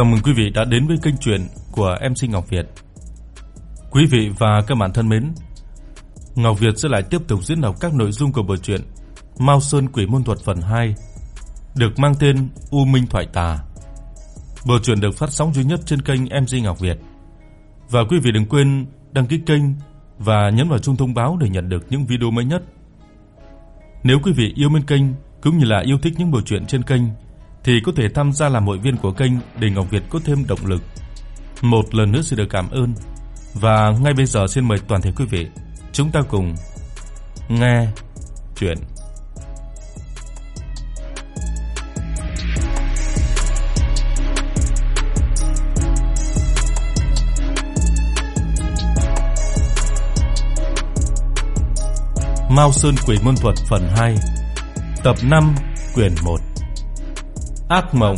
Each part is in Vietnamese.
Chào mừng quý vị đã đến với kênh truyện của MC Ngọc Việt. Quý vị và các bạn thân mến, Ngọc Việt sẽ lại tiếp tục diễn đọc các nội dung của bộ truyện Mao Sơn Quỷ Môn Thuật phần 2, được mang tên U Minh Thoại Tà. Bộ truyện được phát sóng duy nhất trên kênh MC Ngọc Việt. Và quý vị đừng quên đăng ký kênh và nhấn vào chuông thông báo để nhận được những video mới nhất. Nếu quý vị yêu mến kênh cũng như là yêu thích những bộ truyện trên kênh thì có thể tham gia làm hội viên của kênh để Ngọc Việt có thêm động lực. Một lần nữa xin được cảm ơn. Và ngay bây giờ xin mời toàn thể quý vị, chúng ta cùng nghe truyện Mao Sơn Quỷ Môn Thuật phần 2 Tập 5 quyển 1 Ác mộng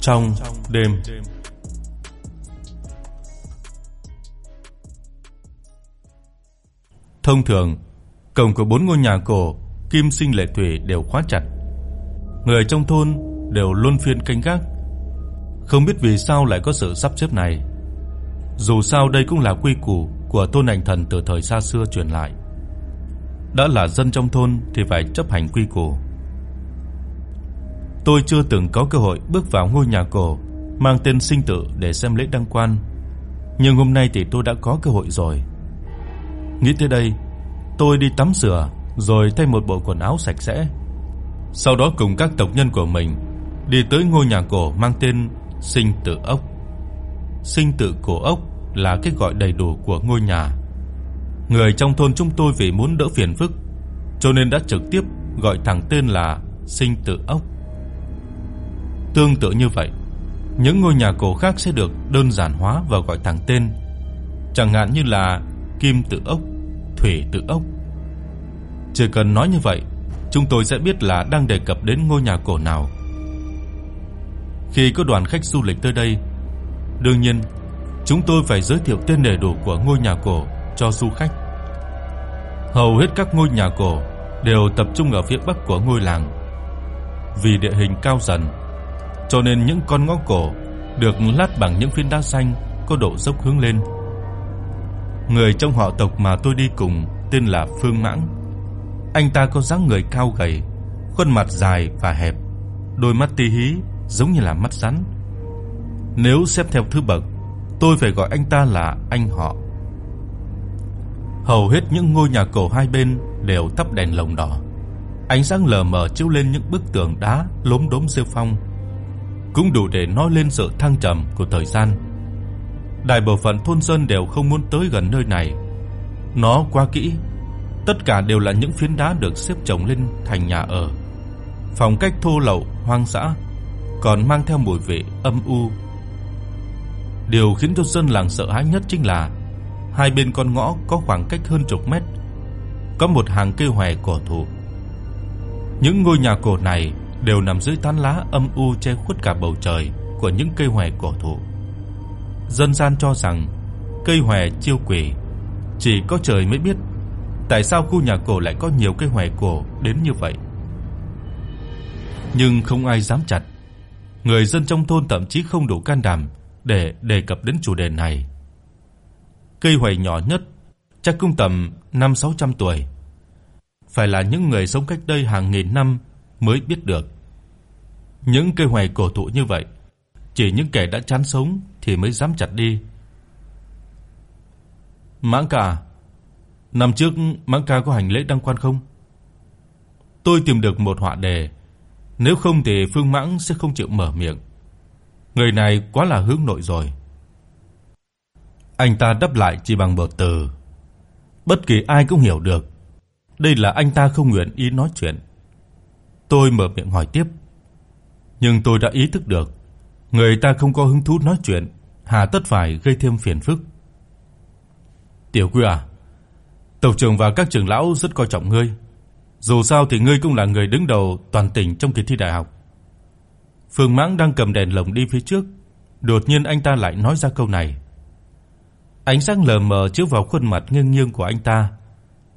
trong đêm Thông thường, cổng của bốn ngôi nhà cổ Kim Sinh Lệ Thủy đều khóa chặt. Người trong thôn đều luôn phiên canh gác. Không biết vì sao lại có sự sắp xếp này. Dù sao đây cũng là quy củ của Tôn Ảnh Thần từ thời xa xưa truyền lại. Đã là dân trong thôn thì phải chấp hành quy củ. Tôi chưa từng có cơ hội bước vào ngôi nhà cổ mang tên Sinh Tự để xem lễ đăng quan, nhưng hôm nay thì tôi đã có cơ hội rồi. Nghĩ tới đây, tôi đi tắm rửa rồi thay một bộ quần áo sạch sẽ. Sau đó cùng các tộc nhân của mình đi tới ngôi nhà cổ mang tên Sinh Tự ốc. Sinh Tự cổ ốc là cái gọi đầy đủ của ngôi nhà. Người trong thôn chúng tôi vì muốn đỡ phiền phức, cho nên đã trực tiếp gọi thẳng tên là Sinh Tự ốc. Tương tự như vậy, những ngôi nhà cổ khác sẽ được đơn giản hóa và gọi thẳng tên, chẳng hạn như là Kim Tự ốc, Thủy Tự ốc. Chỉ cần nói như vậy, chúng tôi sẽ biết là đang đề cập đến ngôi nhà cổ nào. Khi có đoàn khách du lịch tới đây, đương nhiên chúng tôi phải giới thiệu tên đầy đủ của ngôi nhà cổ cho du khách. Hầu hết các ngôi nhà cổ đều tập trung ở phía bắc của ngôi làng. Vì địa hình cao dần, cho nên những con ngõ cổ được lát bằng những phiến đá xanh có độ dốc hướng lên. Người trong họ tộc mà tôi đi cùng tên là Phương Mãng. Anh ta có dáng người cao gầy, khuôn mặt dài và hẹp, đôi mắt tí hí giống như là mắt rắn. Nếu xếp theo thứ bậc, tôi phải gọi anh ta là anh họ. Hầu hết những ngôi nhà cổ hai bên đều thắp đèn lồng đỏ. Ánh sáng lờ mờ chiếu lên những bức tường đá lốm đốm rêu phong, cũng đủ để nói lên sự thăng trầm của thời gian. Đại bộ phận thôn dân đều không muốn tới gần nơi này. Nó quá kỹ, tất cả đều là những phiến đá được xếp chồng lên thành nhà ở. Phong cách thô lậu, hoang dã, còn mang theo mùi vị âm u. Điều khiến cho dân làng sợ hãi nhất chính là hai bên con ngõ có khoảng cách hơn chục mét, có một hàng cây hoè cổ thụ. Những ngôi nhà cổ này đều nằm dưới tán lá âm u che khuất cả bầu trời của những cây hoè cổ thụ. Dân gian cho rằng cây hoè chiêu quỷ, chỉ có trời mới biết tại sao khu nhà cổ lại có nhiều cây hoè cổ đến như vậy. Nhưng không ai dám chặt. Người dân trong thôn thậm chí không đủ can đảm để đề cập đến chủ đề này. Cây hoè nhỏ nhất chắc cũng tầm 5-600 tuổi. Phải là những người sống cách đây hàng nghìn năm mới biết được. Những cây hoài cổ thụ như vậy, chỉ những kẻ đã chán sống thì mới dám chặt đi. Mãng ca, năm trước Mãng ca có hành lễ đăng quan không? Tôi tìm được một họa đề, nếu không thì Phương Mãng sẽ không chịu mở miệng. Người này quá là hướng nội rồi. Anh ta đáp lại chỉ bằng một từ. Bất kỳ ai cũng hiểu được. Đây là anh ta không nguyện ý nói chuyện. Tôi mở miệng hỏi tiếp. Nhưng tôi đã ý thức được, người ta không có hứng thú nói chuyện, hà tất phải gây thêm phiền phức. Tiểu Quy à, tộc trưởng và các trưởng lão rất coi trọng ngươi. Dù sao thì ngươi cũng là người đứng đầu toàn tỉnh trong kỳ thi đại học. Phương Mãng đang cầm đèn lồng đi phía trước, đột nhiên anh ta lại nói ra câu này. Ánh sáng lờ mờ chiếu vào khuôn mặt nghiêng nghiêng của anh ta,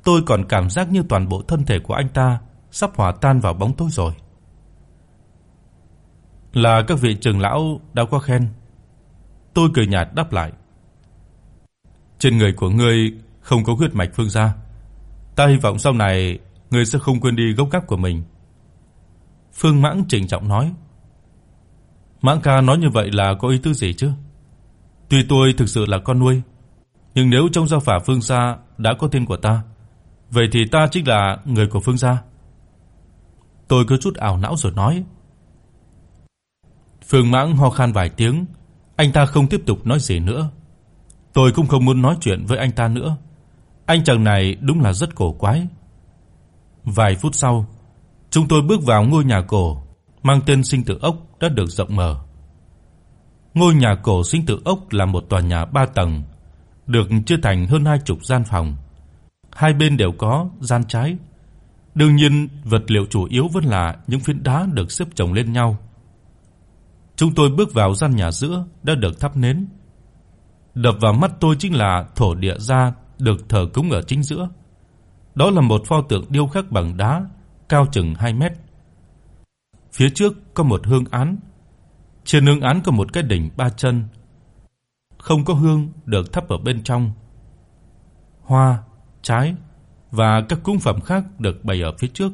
tôi còn cảm giác như toàn bộ thân thể của anh ta sắp hòa tan vào bóng tối rồi. Là các vị trưởng lão đã có khen. Tôi cười nhạt đáp lại. Trên người của ngươi không có huyết mạch phương gia. Ta hy vọng sau này ngươi sẽ không quên đi gốc gác của mình." Phương Mãng trịnh trọng nói. Mãng ca nói như vậy là có ý tứ gì chứ? Tuy tôi thực sự là con nuôi, nhưng nếu trong gia phả Phương gia đã có tên của ta, vậy thì ta chính là người của Phương gia. Tôi có chút ảo não rồi nói. Phương Mãng ho khan vài tiếng, anh ta không tiếp tục nói gì nữa. Tôi cũng không muốn nói chuyện với anh ta nữa. Anh chàng này đúng là rất cổ quái. Vài phút sau, chúng tôi bước vào ngôi nhà cổ mang tên Sinh Tử Ốc đã được rộng mở. Ngôi nhà cổ Sinh Tử Ốc là một tòa nhà 3 tầng, được chia thành hơn hai chục gian phòng. Hai bên đều có gian trái. Đương nhiên, vật liệu chủ yếu vẫn là những phiến đá được xếp chồng lên nhau. Chúng tôi bước vào gian nhà giữa đã được thắp nến. Đập vào mắt tôi chính là thổ địa gia được thờ cúng ở chính giữa. Đó là một pho tượng điêu khắc bằng đá, cao chừng 2 mét. Phía trước có một hương án. Trên hương án có một cái đỉnh ba chân. Không có hương được thắp ở bên trong. Hoa, trái và các cúng phẩm khác được bày ở phía trước.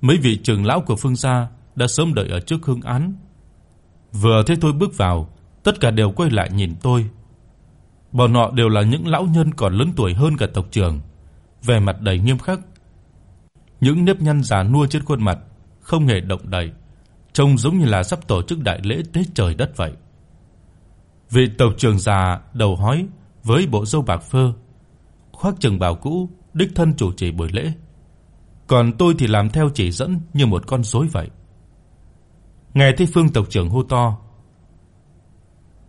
Mấy vị trưởng lão của Phương gia đã sớm đợi ở trước hương án. Vừa thấy tôi bước vào, tất cả đều quay lại nhìn tôi. Bọn họ đều là những lão nhân còn lớn tuổi hơn cả tộc trưởng, vẻ mặt đầy nghiêm khắc. Những nếp nhăn già nua trên khuôn mặt không hề động đậy, trông giống như là sắp tổ chức đại lễ tế trời đất vậy. Vị tộc trưởng già đầu hói với bộ râu bạc phơ, khoác trường bào cũ, đích thân chủ trì buổi lễ. Còn tôi thì làm theo chỉ dẫn như một con rối vậy. Nghe thấy Phương tộc trưởng hô to: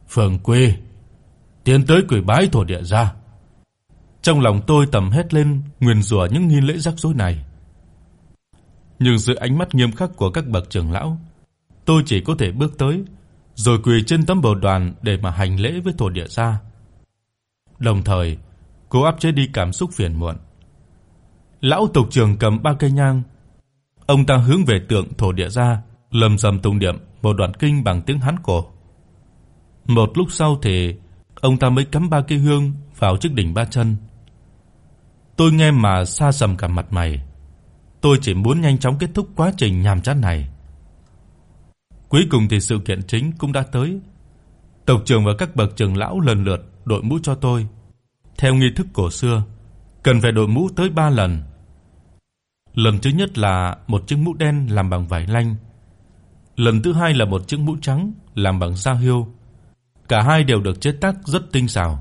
phượng Quê, tiến tới quỳ bái thổ địa ra." Trong lòng tôi tầm hét lên nguyền rủa những nghi lễ rắc rối này. Nhưng dưới ánh mắt nghiêm khắc của các bậc trưởng lão, tôi chỉ có thể bước tới rồi quỳ trên tấm bồ đoàn để mà hành lễ với thổ địa gia. Đồng thời, cố áp chế đi cảm xúc phiền muộn. Lão tộc trưởng cầm ba cây nhang, ông ta hướng về tượng thổ địa gia, lầm rầm tụng niệm một đoạn kinh bằng tiếng Hán cổ. Một lúc sau thì ông ta mới cắm ba cây hương vào chiếc đỉnh ba chân. Tôi nghe mà xa sầm cả mặt mày. Tôi chỉ muốn nhanh chóng kết thúc quá trình nhàm chán này. Cuối cùng thì sự kiện chính cũng đã tới. Tộc trưởng và các bậc trưởng lão lần lượt đội mũ cho tôi. Theo nghi thức cổ xưa, cần phải đội mũ tới 3 lần. Lần thứ nhất là một chiếc mũ đen làm bằng vải lanh. Lần thứ hai là một chiếc mũ trắng làm bằng da hươu. Cả hai đều được chế tác rất tinh xảo.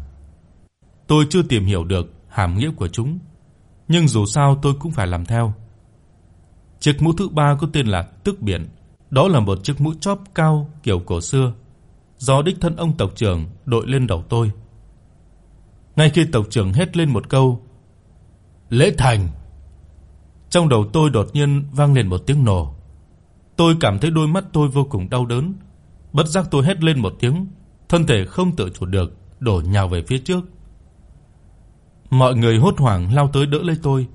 Tôi chưa tìm hiểu được hàm nghĩa của chúng, nhưng dù sao tôi cũng phải làm theo. Chiếc mũ thứ ba có tên là tức Biển, đó là một chiếc mũ chóp cao kiểu cổ xưa, do đích thân ông tộc trưởng đội lên đầu tôi. Ngay khi tộc trưởng hét lên một câu, "Lễ thành!" Trong đầu tôi đột nhiên vang lên một tiếng nổ. Tôi cảm thấy đôi mắt tôi vô cùng đau đớn, bất giác tôi hét lên một tiếng, thân thể không tự chủ được đổ nhào về phía trước. Mọi người hốt hoảng lao tới đỡ lấy tôi,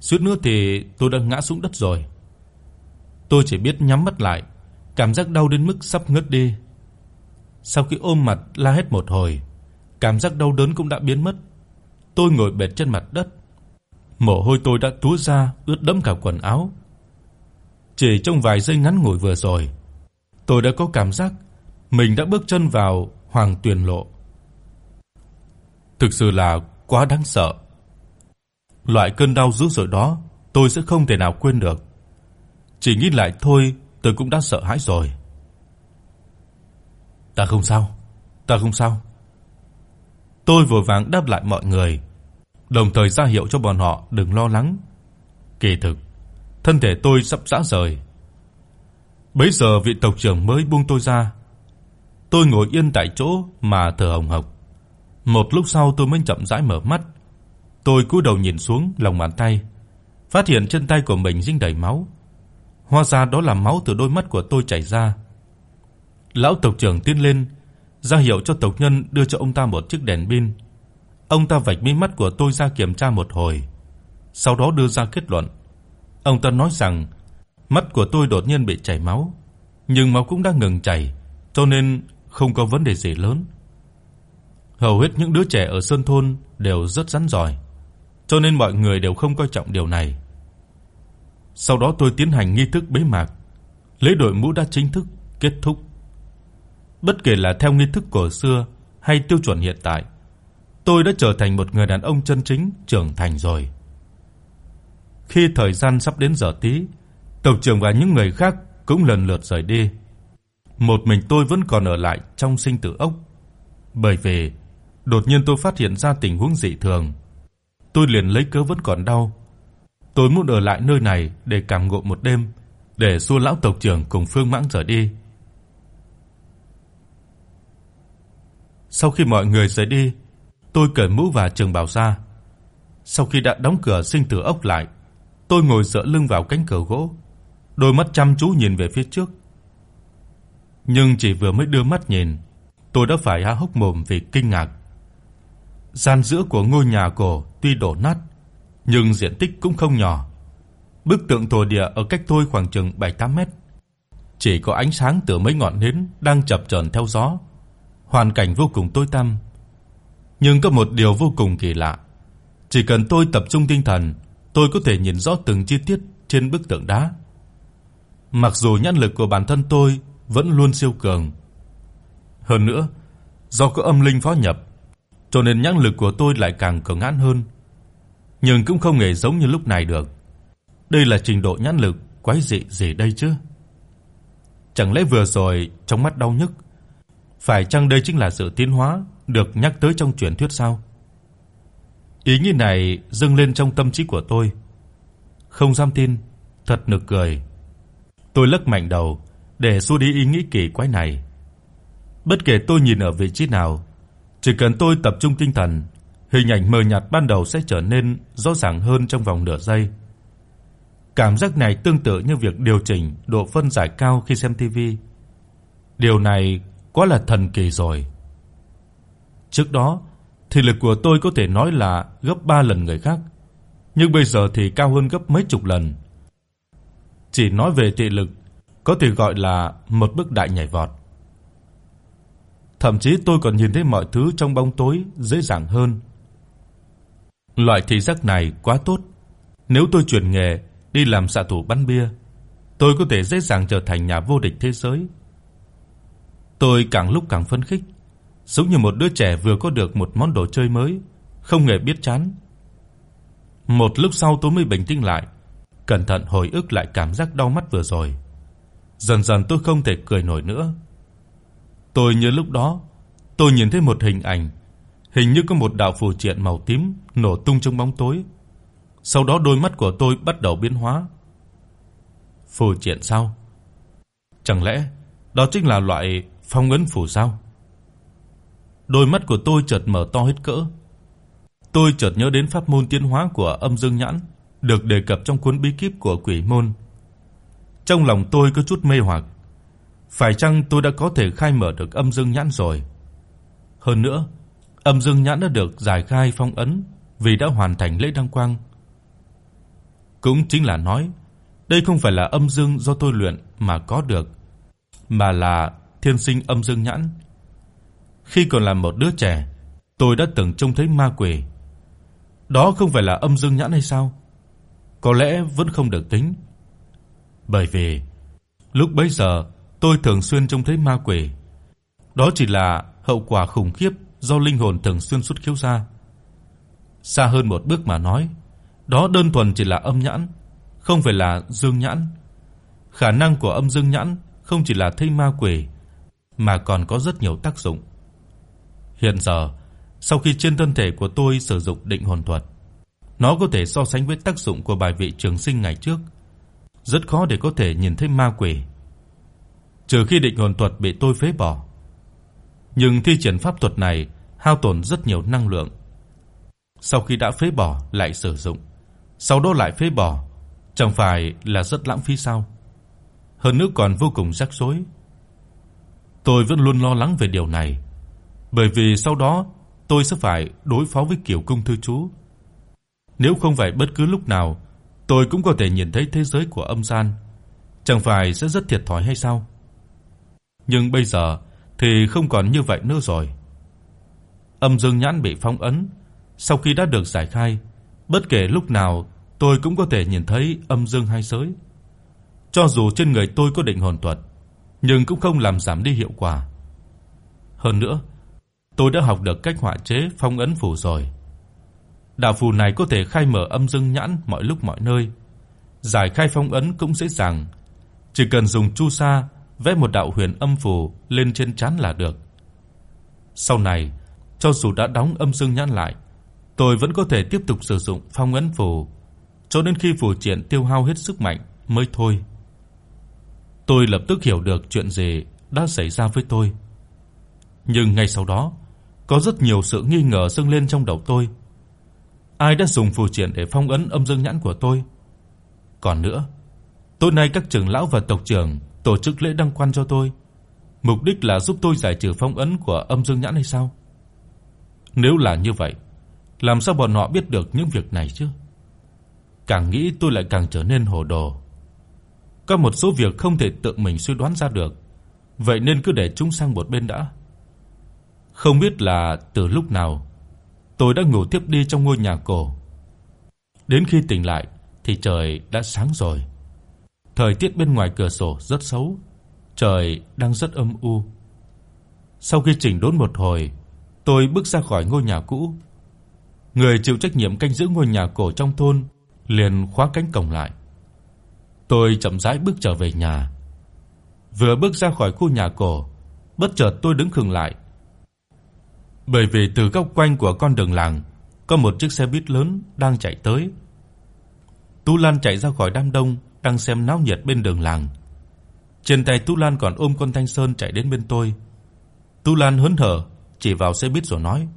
suýt nữa thì tôi đã ngã xuống đất rồi. Tôi chỉ biết nhắm mắt lại, cảm giác đau đến mức sắp ngất đi. Sau khi ôm mặt la hét một hồi, cảm giác đau đớn cũng đã biến mất. Tôi ngồi bệt trên mặt đất. Mồ hôi tôi đã túa ra, ướt đẫm cả quần áo. Chỉ trong vài giây ngắn ngủi vừa rồi, tôi đã có cảm giác mình đã bước chân vào Hoàng Tuyền Lộ. Thực sự là quá đáng sợ. Loại cơn đau dữ dội đó, tôi sẽ không thể nào quên được. Chỉ nghĩ lại thôi, tôi cũng đã sợ hãi rồi. Ta không sao, ta không sao. Tôi vội vàng đáp lại mọi người, đồng thời ra hiệu cho bọn họ đừng lo lắng. Kỳ thực, thân thể tôi sắp rã rời. Bấy giờ vị tộc trưởng mới buông tôi ra. Tôi ngồi yên tại chỗ mà thở hổn hộc. Một lúc sau tôi mới chậm rãi mở mắt. Tôi cúi đầu nhìn xuống lòng bàn tay, phát hiện chân tay của mình dính đầy máu. Hóa ra đó là máu từ đôi mắt của tôi chảy ra. Lão tộc trưởng tiến lên, ra hiệu cho tộc nhân đưa cho ông ta một chiếc đèn pin. Ông ta vạch mi mắt của tôi ra kiểm tra một hồi, sau đó đưa ra kết luận. Ông ta nói rằng mắt của tôi đột nhiên bị chảy máu, nhưng máu cũng đã ngừng chảy, cho nên không có vấn đề gì lớn. Hầu hết những đứa trẻ ở sơn thôn đều rất rắn giỏi, cho nên mọi người đều không coi trọng điều này. Sau đó tôi tiến hành nghi thức bế mạc, lễ đội mũ đã chính thức kết thúc. Bất kể là theo nghi thức cổ xưa hay tiêu chuẩn hiện tại, tôi đã trở thành một người đàn ông chân chính trưởng thành rồi. Khi thời gian sắp đến giờ tí, tộc trưởng và những người khác cũng lần lượt rời đi. Một mình tôi vẫn còn ở lại trong sinh tử ốc. Bởi vì đột nhiên tôi phát hiện ra tình huống dị thường. Tôi liền lấy cớ vẫn còn đau. Tôi muốn ở lại nơi này để cảm ngộ một đêm, để xua lão tộc trưởng cùng Phương Mãng rời đi. Sau khi mọi người rời đi, tôi cởi mũ và trường bào ra. Sau khi đã đóng cửa sinh tử ốc lại, tôi ngồi dựa lưng vào cánh cửa gỗ, đôi mắt chăm chú nhìn về phía trước. Nhưng chỉ vừa mới đưa mắt nhìn, tôi đã phải há hốc mồm vì kinh ngạc. Gian giữa của ngôi nhà cổ tuy đổ nát, nhưng diện tích cũng không nhỏ. Bức tượng thổ địa ở cách tôi khoảng chừng 7-8 mét. Chỉ có ánh sáng từ mấy ngọn nến đang chập chờn theo gió. Hoàn cảnh vô cùng tối tăm. Nhưng có một điều vô cùng kỳ lạ. Chỉ cần tôi tập trung tinh thần, tôi có thể nhìn rõ từng chi tiết trên bức tượng đá. Mặc dù nhãn lực của bản thân tôi vẫn luôn siêu cường. Hơn nữa, do có âm linh phó nhập, cho nên nhãn lực của tôi lại càng cường hãn hơn. Nhưng cũng không hề giống như lúc này được. Đây là trình độ nhãn lực quái dị gì đây chứ? Chẳng lẽ vừa rồi trong mắt đau nhức, phải chăng đây chính là sự tiến hóa được nhắc tới trong truyền thuyết sao? Ý nghĩ này dâng lên trong tâm trí của tôi. Không dám tin, thật nực cười. Tôi lắc mạnh đầu để xua đi ý nghĩ kỳ quái này. Bất kể tôi nhìn ở vị trí nào, chỉ cần tôi tập trung tinh thần, hình ảnh mờ nhạt ban đầu sẽ trở nên rõ ràng hơn trong vòng nửa giây. Cảm giác này tương tự như việc điều chỉnh độ phân giải cao khi xem TV. Điều này quá là thần kỳ rồi. Trước đó, thị lực của tôi có thể nói là gấp 3 lần người khác, nhưng bây giờ thì cao hơn gấp mấy chục lần. Chỉ nói về thị lực, có thể gọi là một bước đại nhảy vọt. Thậm chí tôi còn nhìn thấy mọi thứ trong bóng tối dễ dàng hơn. Loại thị giác này quá tốt. Nếu tôi chuyển nghề đi làm xạ thủ bắn bia, tôi có thể dễ dàng trở thành nhà vô địch thế giới. Tôi càng lúc càng phấn khích, giống như một đứa trẻ vừa có được một món đồ chơi mới, không hề biết chán. Một lúc sau tôi mới bình tĩnh lại, cẩn thận hồi ức lại cảm giác đau mắt vừa rồi. Dần dần tôi không thể cười nổi nữa. Tôi nhớ lúc đó, tôi nhìn thấy một hình ảnh, hình như có một đạo phù triện màu tím nổ tung trong bóng tối. Sau đó đôi mắt của tôi bắt đầu biến hóa. Phù triện sao? Chẳng lẽ đó chính là loại phong ấn phù sao? Đôi mắt của tôi chợt mở to hết cỡ. Tôi chợt nhớ đến pháp môn tiến hóa của Âm Dương Nhãn được đề cập trong cuốn bí kíp của Quỷ môn. Trong lòng tôi có chút mê hoặc, phải chăng tôi đã có thể khai mở được Âm Dương Nhãn rồi? Hơn nữa, Âm Dương Nhãn đã được giải khai phong ấn vì đã hoàn thành lễ đăng quang. Cũng chính là nói, đây không phải là âm dương do tôi luyện mà có được, mà là thiên sinh âm dương nhãn. Khi còn là một đứa trẻ, tôi đã từng trông thấy ma quỷ. Đó không phải là âm dương nhãn hay sao? Có lẽ vẫn không được tính. Bởi vì lúc bấy giờ tôi thường xuyên trông thấy ma quỷ. Đó chỉ là hậu quả khủng khiếp do linh hồn thường xuyên xuất khiếu ra. Xa hơn một bước mà nói, đó đơn thuần chỉ là âm nhãn, không phải là dương nhãn. Khả năng của âm dương nhãn không chỉ là thấy ma quỷ mà còn có rất nhiều tác dụng. Hiện giờ, sau khi trên thân thể của tôi sử dụng định hồn thuật, nó có thể so sánh với tác dụng của bài vị trường sinh ngày trước. Rất khó để có thể nhìn thấy ma quỷ. Trừ khi định hồn thuật bị tôi phế bỏ. Nhưng thi triển pháp thuật này hao tổn rất nhiều năng lượng. Sau khi đã phế bỏ lại sử dụng, sau đó lại phế bỏ, chẳng phải là rất lãng phí sao? Hơn nữa còn vô cùng rắc rối. Tôi vẫn luôn lo lắng về điều này, bởi vì sau đó tôi sẽ phải đối phó với Kiều cung thư chú. Nếu không phải bất cứ lúc nào tôi cũng có thể nhìn thấy thế giới của âm gian, chẳng phải sẽ rất thiệt thòi hay sao? Nhưng bây giờ thì không còn như vậy nữa rồi. Âm Dương nhãn bị phong ấn, sau khi đã được giải khai, bất kể lúc nào tôi cũng có thể nhìn thấy âm dương hai giới. Cho dù trên người tôi có định hồn thuật, nhưng cũng không làm giảm đi hiệu quả. Hơn nữa, tôi đã học được cách họa chế phong ấn phù rồi. Đạo phù này có thể khai mở âm dương nhãn mọi lúc mọi nơi. Giải khai phong ấn cũng dễ dàng, chỉ cần dùng chu sa vẽ một đạo huyền âm phù lên trên trán là được. Sau này, cho dù đã đóng âm dương nhãn lại, tôi vẫn có thể tiếp tục sử dụng phong ấn phù cho đến khi phù triện tiêu hao hết sức mạnh mới thôi. Tôi lập tức hiểu được chuyện gì đã xảy ra với tôi. Nhưng ngay sau đó, có rất nhiều sự nghi ngờ dâng lên trong đầu tôi. Ai đã dùng phù triện để phong ấn âm dương nhãn của tôi? Còn nữa, tối nay các trưởng lão và tộc trưởng tổ chức lễ đăng quan cho tôi, mục đích là giúp tôi giải trừ phong ấn của âm dương nhãn hay sao? Nếu là như vậy, làm sao bọn họ biết được những việc này chứ? Càng nghĩ tôi lại càng trở nên hồ đồ. Có một số việc không thể tự mình suy đoán ra được, vậy nên cứ để chúng sang một bên đã. Không biết là từ lúc nào, tôi đã ngủ tiếp đi trong ngôi nhà cổ. Đến khi tỉnh lại thì trời đã sáng rồi. Thời tiết bên ngoài cửa sổ rất xấu, trời đang rất âm u. Sau khi chỉnh đốn một hồi, tôi bước ra khỏi ngôi nhà cũ. Người chịu trách nhiệm canh giữ ngôi nhà cổ trong thôn liền khóa cánh cổng lại. Tôi chậm rãi bước trở về nhà. Vừa bước ra khỏi khu nhà cổ, bất chợt tôi đứng khựng lại. Bởi vì từ góc quanh của con đường làng có một chiếc xe buýt lớn đang chạy tới. tu Lan chạy ra khỏi đám đông đang xem náo nhiệt bên đường làng. Trên tay tu Lan còn ôm con Thanh Sơn chạy đến bên tôi. tu Lan hớn hở chỉ vào xe buýt rồi nói: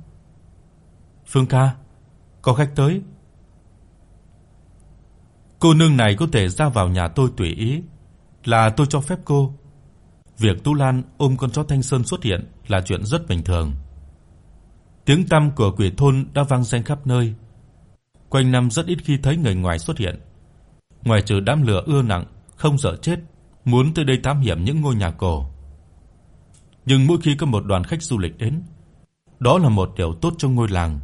"Phương ca, có khách tới." Cô nương này có thể ra vào nhà tôi tùy ý, là tôi cho phép cô. Việc tu Lan ôm con chó Thanh Sơn xuất hiện là chuyện rất bình thường. Tiếng tăm của quỷ thôn đã vang danh khắp nơi. Quanh năm rất ít khi thấy người ngoài xuất hiện. Ngoài trừ đám lửa ưa nặng, không sợ chết, muốn tới đây thám hiểm những ngôi nhà cổ. Nhưng mỗi khi có một đoàn khách du lịch đến, đó là một điều tốt cho ngôi làng,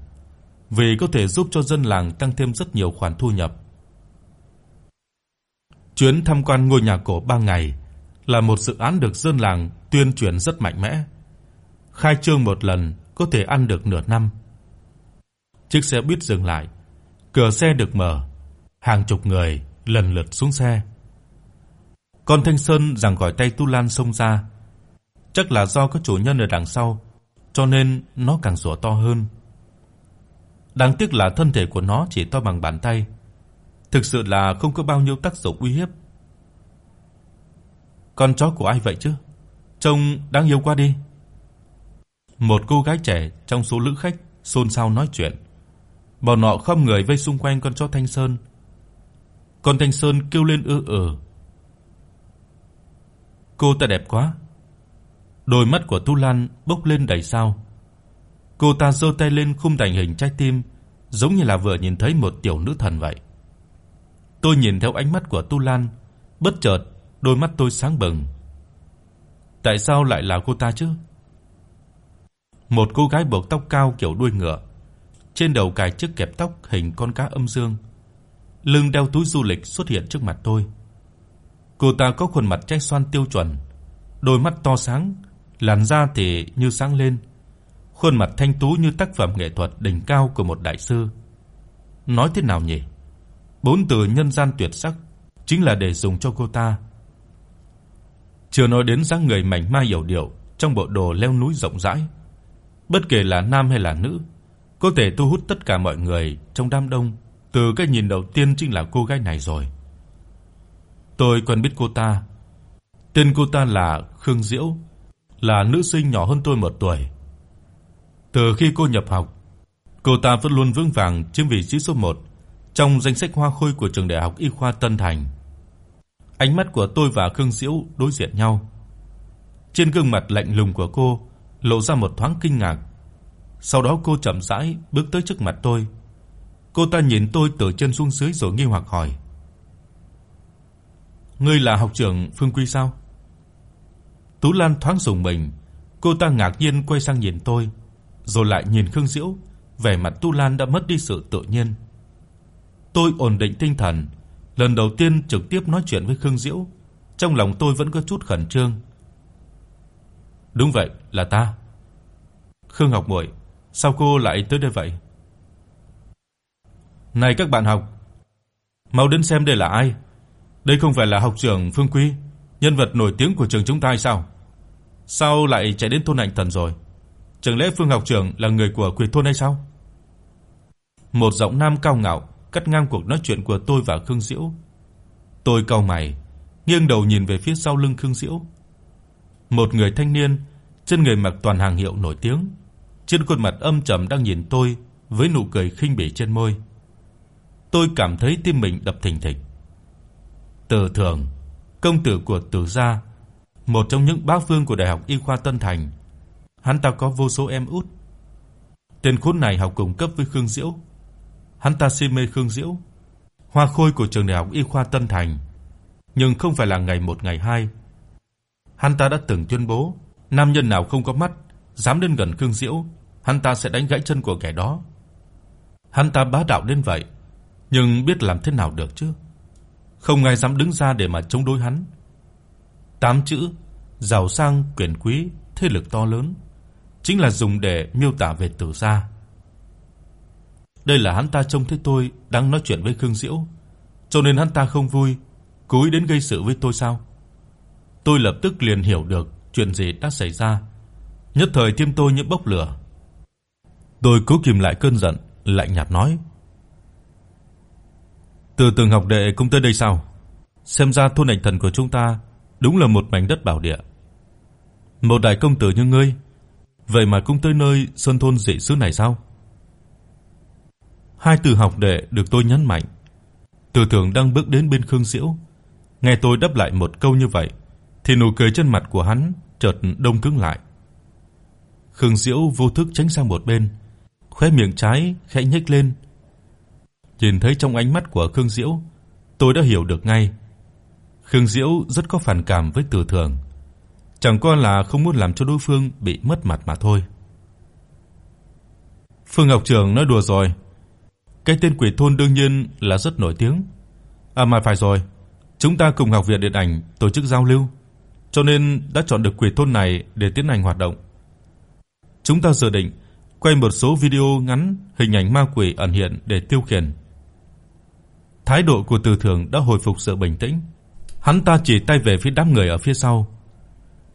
vì có thể giúp cho dân làng tăng thêm rất nhiều khoản thu nhập. Chuyến tham quan ngôi nhà cổ 3 ngày là một dự án được dân làng tuyên truyền rất mạnh mẽ. Khai trương một lần có thể ăn được nửa năm. Chiếc xe buýt dừng lại, cửa xe được mở, hàng chục người lần lượt xuống xe. Con Thanh Sơn giằng khỏi tay Tu Lan xông ra. Chắc là do có chủ nhân ở đằng sau, cho nên nó càng rủa to hơn. Đáng tiếc là thân thể của nó chỉ to bằng bàn tay thực sự là không có bao nhiêu tác dụng uy hiếp. Con chó của ai vậy chứ? Trông đáng yêu quá đi. Một cô gái trẻ trong số lữ khách xôn xao nói chuyện. Bọn họ khom người vây xung quanh con chó Thanh Sơn. Con Thanh Sơn kêu lên ư ử. Cô ta đẹp quá. Đôi mắt của Tu Lan bốc lên đầy sao. Cô ta giơ tay lên khung thành hình trái tim, giống như là vừa nhìn thấy một tiểu nữ thần vậy. Tôi nhìn theo ánh mắt của Tu Lan, bất chợt đôi mắt tôi sáng bừng. Tại sao lại là cô ta chứ? Một cô gái buộc tóc cao kiểu đuôi ngựa, trên đầu cài chiếc kẹp tóc hình con cá âm dương, lưng đeo túi du lịch xuất hiện trước mặt tôi. Cô ta có khuôn mặt trái xoan tiêu chuẩn, đôi mắt to sáng, làn da thì như sáng lên, khuôn mặt thanh tú như tác phẩm nghệ thuật đỉnh cao của một đại sư. Nói thế nào nhỉ? Bốn từ nhân gian tuyệt sắc chính là để dùng cho cô ta. Chưa nói đến dáng người mảnh mai hiểu điệu trong bộ đồ leo núi rộng rãi, bất kể là nam hay là nữ, có thể thu hút tất cả mọi người trong đám đông, từ cái nhìn đầu tiên chính là cô gái này rồi. Tôi quen biết cô ta. Tên cô ta là Khương Diễu, là nữ sinh nhỏ hơn tôi một tuổi. Từ khi cô nhập học, cô ta vẫn luôn vững vàng chiếm vị trí số 1 trong danh sách hoa khôi của trường Đại học Y khoa Tân Thành. Ánh mắt của tôi và Khương Diễu đối diện nhau. Trên gương mặt lạnh lùng của cô lộ ra một thoáng kinh ngạc. Sau đó cô chậm rãi bước tới trước mặt tôi. Cô ta nhìn tôi từ trên xuống dưới rồi nghi hoặc hỏi: "Ngươi là học trưởng Phương Quy sao?" Tú Lan thoáng rùng mình, cô ta ngạc nhiên quay sang nhìn tôi, rồi lại nhìn Khương Diễu, vẻ mặt Tú Lan đã mất đi sự tự nhiên. Tôi ổn định tinh thần, lần đầu tiên trực tiếp nói chuyện với Khương Diễu, trong lòng tôi vẫn có chút khẩn trương. Đúng vậy, là ta. Khương Ngọc Muội, sao cô lại tới đây vậy? Này các bạn học, mau đến xem đây là ai. Đây không phải là học trưởng Phương Quý, nhân vật nổi tiếng của trường chúng ta hay sao? Sao lại chạy đến thôn Ảnh Thần rồi? Chẳng lẽ Phương học trưởng là người của Quỷ thôn hay sao? Một giọng nam cao ngạo cắt ngang cuộc nói chuyện của tôi và Khương Diễu. Tôi cau mày, nghiêng đầu nhìn về phía sau lưng Khương Diễu. Một người thanh niên, trên người mặc toàn hàng hiệu nổi tiếng, trên khuôn mặt âm trầm đang nhìn tôi với nụ cười khinh bỉ trên môi. Tôi cảm thấy tim mình đập thình thịch. Từ Thường, công tử của Từ gia, một trong những bá vương của Đại học Y khoa Tân Thành. Hắn ta có vô số em út. Tên khốn này học cùng cấp với Khương Diễu. Hắn ta si mê Khương Diễu, hoa khôi của trường Đại học Y khoa Tân Thành, nhưng không phải là ngày một ngày hai. Hắn ta đã từng tuyên bố, nam nhân nào không có mắt dám đến gần Khương Diễu, hắn ta sẽ đánh gãy chân của kẻ đó. Hắn ta bá đạo đến vậy, nhưng biết làm thế nào được chứ? Không ai dám đứng ra để mà chống đối hắn. Tám chữ giàu sang, quyền quý, thế lực to lớn chính là dùng để miêu tả về Tử gia. Đây là hắn ta trông thấy tôi đang nói chuyện với Khương Diễu, cho nên hắn ta không vui, cố ý đến gây sự với tôi sao? Tôi lập tức liền hiểu được chuyện gì đã xảy ra, nhất thời tim tôi như bốc lửa. Tôi cố kìm lại cơn giận, lạnh nhạt nói: "Từ từng học đệ cũng tới đây sao? Xem ra thôn ảnh thần của chúng ta đúng là một mảnh đất bảo địa. Một đại công tử như ngươi, vậy mà cũng tới nơi sơn thôn dị xứ này sao?" Hai từ học đệ được tôi nhấn mạnh. Từ Thường đang bước đến bên Khương Diễu, nghe tôi đáp lại một câu như vậy, thì nụ cười trên mặt của hắn chợt đông cứng lại. Khương Diễu vô thức tránh sang một bên, khóe miệng trái khẽ nhếch lên. Nhìn thấy trong ánh mắt của Khương Diễu, tôi đã hiểu được ngay. Khương Diễu rất có phản cảm với Từ Thường, chẳng qua là không muốn làm cho đối phương bị mất mặt mà thôi. Phương Ngọc Trường nói đùa rồi. Cái tên quỷ thôn đương nhiên là rất nổi tiếng. À mà phải rồi, chúng ta cùng học viện điện ảnh tổ chức giao lưu, cho nên đã chọn được quỷ thôn này để tiến hành hoạt động. Chúng ta dự định quay một số video ngắn hình ảnh ma quỷ ẩn hiện để tiêu khiển. Thái độ của Từ Thường đã hồi phục sự bình tĩnh. Hắn ta chỉ tay về phía đám người ở phía sau.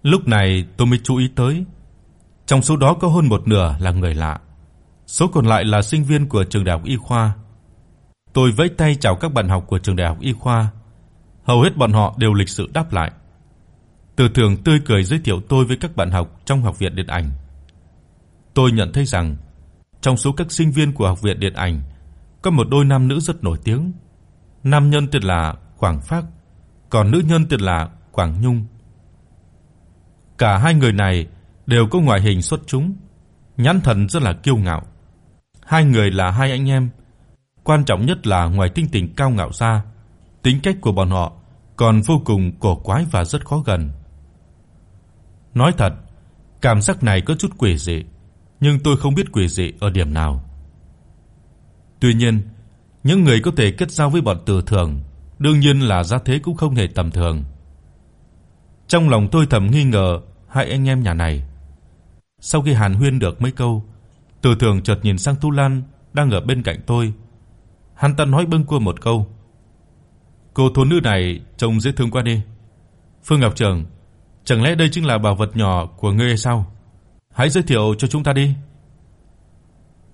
Lúc này tôi mới chú ý tới, trong số đó có hơn một nửa là người lạ số còn lại là sinh viên của trường đại học y khoa. Tôi vẫy tay chào các bạn học của trường đại học y khoa. Hầu hết bọn họ đều lịch sự đáp lại. Từ Thường tươi cười giới thiệu tôi với các bạn học trong học viện điện ảnh. Tôi nhận thấy rằng trong số các sinh viên của học viện điện ảnh có một đôi nam nữ rất nổi tiếng. Nam nhân tên là Quảng Phác, còn nữ nhân tên là Quảng Nhung. Cả hai người này đều có ngoại hình xuất chúng, nhãn thần rất là kiêu ngạo. Hai người là hai anh em, quan trọng nhất là ngoài tính tình cao ngạo ra, tính cách của bọn họ còn vô cùng cổ quái và rất khó gần. Nói thật, cảm giác này có chút quỷ dị, nhưng tôi không biết quỷ dị ở điểm nào. Tuy nhiên, những người có thể kết giao với bọn Từ Thường, đương nhiên là gia thế cũng không hề tầm thường. Trong lòng tôi thầm nghi ngờ hai anh em nhà này. Sau khi Hàn Huyên được mấy câu, từ Thường chợt nhìn sang Tu Lan đang ở bên cạnh tôi. Hắn ta nói bâng quơ một câu. Cô thôn nữ này trông dễ thương quá đi. Phương Ngọc Trường, chẳng lẽ đây chính là bảo vật nhỏ của ngươi hay sao? Hãy giới thiệu cho chúng ta đi.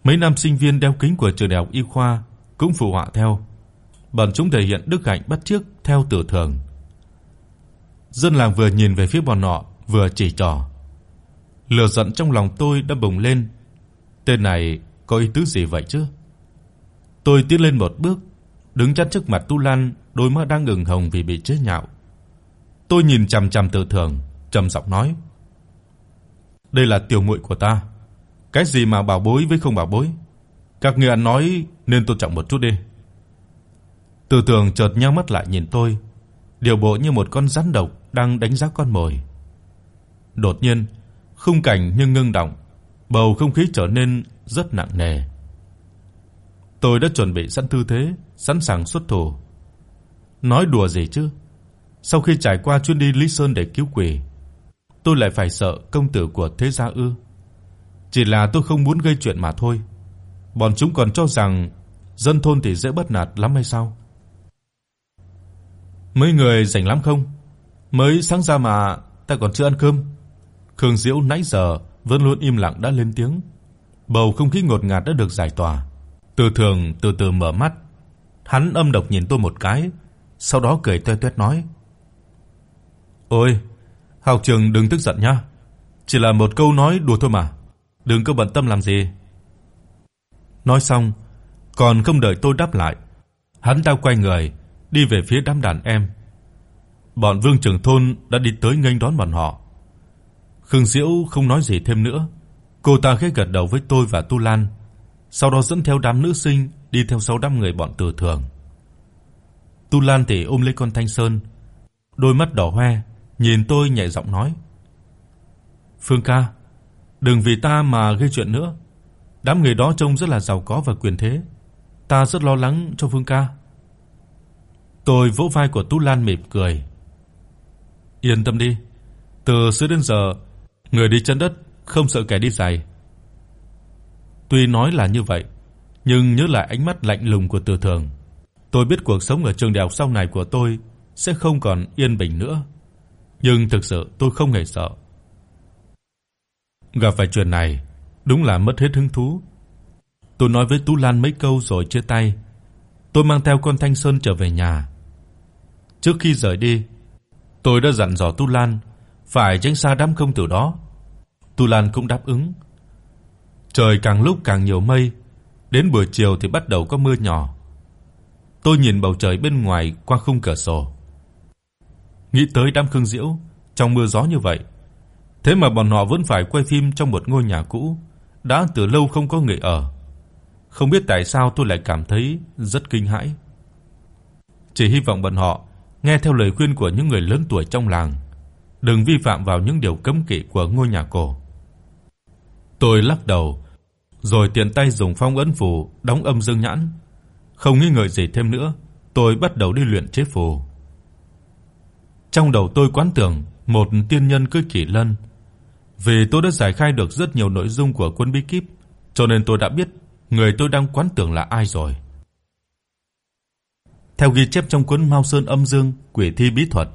Mấy nam sinh viên đeo kính của trường đại học y khoa cũng phụ họa theo. Bọn chúng thể hiện đức hạnh bắt chước theo Tử Thường. Dân làng vừa nhìn về phía bọn nọ vừa chỉ trỏ. Lửa giận trong lòng tôi đã bùng lên Tên này có ý tứ gì vậy chứ? Tôi tiến lên một bước, đứng chắn trước mặt Tu Lan, đôi mắt đang ửng hồng vì bị chế nhạo. Tôi nhìn chằm chằm Từ Thường, trầm giọng nói: "Đây là tiểu muội của ta, cái gì mà bảo bối với không bảo bối, các ngươi ăn nói nên tôn trọng một chút đi." Từ Thường chợt nhắm mắt lại nhìn tôi, điều bộ như một con rắn độc đang đánh giá con mồi. Đột nhiên, khung cảnh như ngưng động, bầu không khí trở nên rất nặng nề. Tôi đã chuẩn bị sẵn tư thế, sẵn sàng xuất thủ. Nói đùa gì chứ? Sau khi trải qua chuyến đi Lý Sơn để cứu quỷ, tôi lại phải sợ công tử của thế gia ư? Chỉ là tôi không muốn gây chuyện mà thôi. Bọn chúng còn cho rằng dân thôn thì dễ bắt nạt lắm hay sao? Mấy người rảnh lắm không? Mới sáng ra mà ta còn chưa ăn cơm. Khương Diễu nãy giờ vẫn luôn im lặng đã lên tiếng. Bầu không khí ngột ngạt đã được giải tỏa. Từ Thường từ từ mở mắt, hắn âm độc nhìn tôi một cái, sau đó cười toe toét nói: "Ôi, học trường đừng tức giận nhá, chỉ là một câu nói đùa thôi mà, đừng có bận tâm làm gì." Nói xong, còn không đợi tôi đáp lại, hắn đã quay người đi về phía đám đàn em. Bọn Vương trưởng thôn đã đi tới nghênh đón bọn họ. Khương Diễu không nói gì thêm nữa, cô ta khẽ gật đầu với tôi và Tu Lan, sau đó dẫn theo đám nữ sinh đi theo sau đám người bọn Từ Thường. Tu Lan thì ôm lấy con Thanh Sơn, đôi mắt đỏ hoe, nhìn tôi nhẹ giọng nói: "Phương ca, đừng vì ta mà gây chuyện nữa. Đám người đó trông rất là giàu có và quyền thế, ta rất lo lắng cho Phương ca." Tôi vỗ vai của Tu Lan mỉm cười. "Yên tâm đi, từ xưa đến giờ, người đi chân đất không sợ kẻ đi giày." Tuy nói là như vậy, nhưng nhớ lại ánh mắt lạnh lùng của Từ Thường, tôi biết cuộc sống ở trường đại học sau này của tôi sẽ không còn yên bình nữa. Nhưng thực sự tôi không hề sợ. Gặp phải chuyện này, đúng là mất hết hứng thú. Tôi nói với Tú Lan mấy câu rồi chia tay. Tôi mang theo con Thanh Sơn trở về nhà. Trước khi rời đi, tôi đã dặn dò Tu Lan phải tránh xa đám công tử đó. Tu Lan cũng đáp ứng. Trời càng lúc càng nhiều mây, đến buổi chiều thì bắt đầu có mưa nhỏ. Tôi nhìn bầu trời bên ngoài qua khung cửa sổ. Nghĩ tới đám Khương Diễu trong mưa gió như vậy, thế mà bọn họ vẫn phải quay phim trong một ngôi nhà cũ đã từ lâu không có người ở. Không biết tại sao tôi lại cảm thấy rất kinh hãi. Chỉ hy vọng bọn họ nghe theo lời khuyên của những người lớn tuổi trong làng, đừng vi phạm vào những điều cấm kỵ của ngôi nhà cổ. Tôi lắc đầu, rồi tiện tay dùng phong ấn phù đóng âm dương nhãn. Không nghi ngờ gì thêm nữa, tôi bắt đầu đi luyện chế phù. Trong đầu tôi quán tưởng một tiên nhân cưỡi kỳ lân. Vì tôi đã giải khai được rất nhiều nội dung của quân bí kíp, cho nên tôi đã biết người tôi đang quán tưởng là ai rồi. Theo ghi chép trong cuốn Mao Sơn Âm Dương Quỷ thi bí thuật,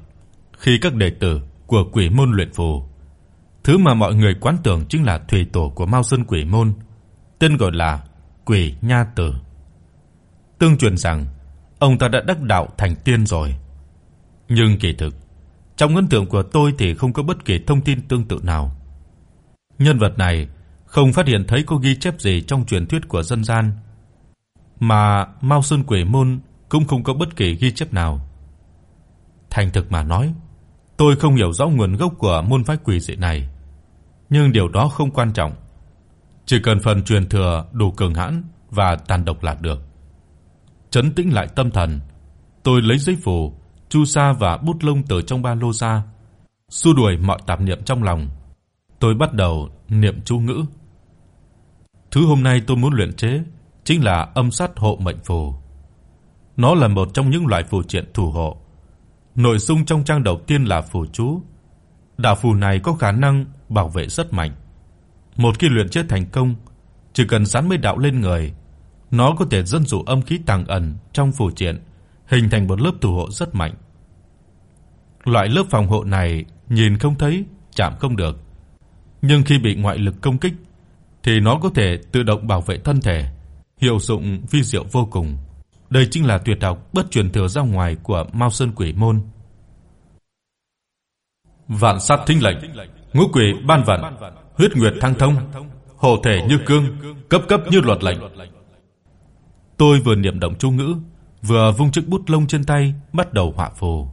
khi các đệ tử của Quỷ môn luyện phù Thứ mà mọi người quán tưởng chính là thủy tổ của Mao Sơn Quỷ môn, tên gọi là Quỷ Nha Tử. Tương truyền rằng ông ta đã đắc đạo thành tiên rồi. Nhưng kỳ thực, trong ngân tượng của tôi thì không có bất kỳ thông tin tương tự nào. Nhân vật này không phát hiện thấy có ghi chép gì trong truyền thuyết của dân gian, mà Mao Sơn Quỷ môn cũng không có bất kỳ ghi chép nào. Thành thực mà nói, tôi không hiểu rõ nguồn gốc của môn phái quỷ dị này nhưng điều đó không quan trọng. Chỉ cần phần truyền thừa đủ cường hãn và tàn độc là được. Trấn tĩnh lại tâm thần, tôi lấy giấy phù, chu sa và bút lông từ trong ba lô ra, xua đuổi mọi tạp niệm trong lòng. Tôi bắt đầu niệm chú ngữ. Thứ hôm nay tôi muốn luyện chế chính là âm sát hộ mệnh phù. Nó là một trong những loại phù triện thủ hộ. Nội dung trong trang đầu tiên là phù chú. Đạo phù này có khả năng bảo vệ rất mạnh. Một khi luyện chế thành công, chỉ cần dán mấy đạo lên người, nó có thể dẫn dụ âm khí tàng ẩn trong phù triện, hình thành một lớp thủ hộ rất mạnh. Loại lớp phòng hộ này nhìn không thấy, chạm không được, nhưng khi bị ngoại lực công kích thì nó có thể tự động bảo vệ thân thể, hiệu dụng vi diệu vô cùng. Đây chính là tuyệt học bất truyền thừa ra ngoài của Mao Sơn Quỷ môn. Vạn sát thinh lệnh ngũ quỷ ban vận, huyết nguyệt thăng thông, hộ thể như cương, cấp cấp như luật lệnh. Tôi vừa niệm động chú ngữ, vừa vung chiếc bút lông trên tay bắt đầu họa phù.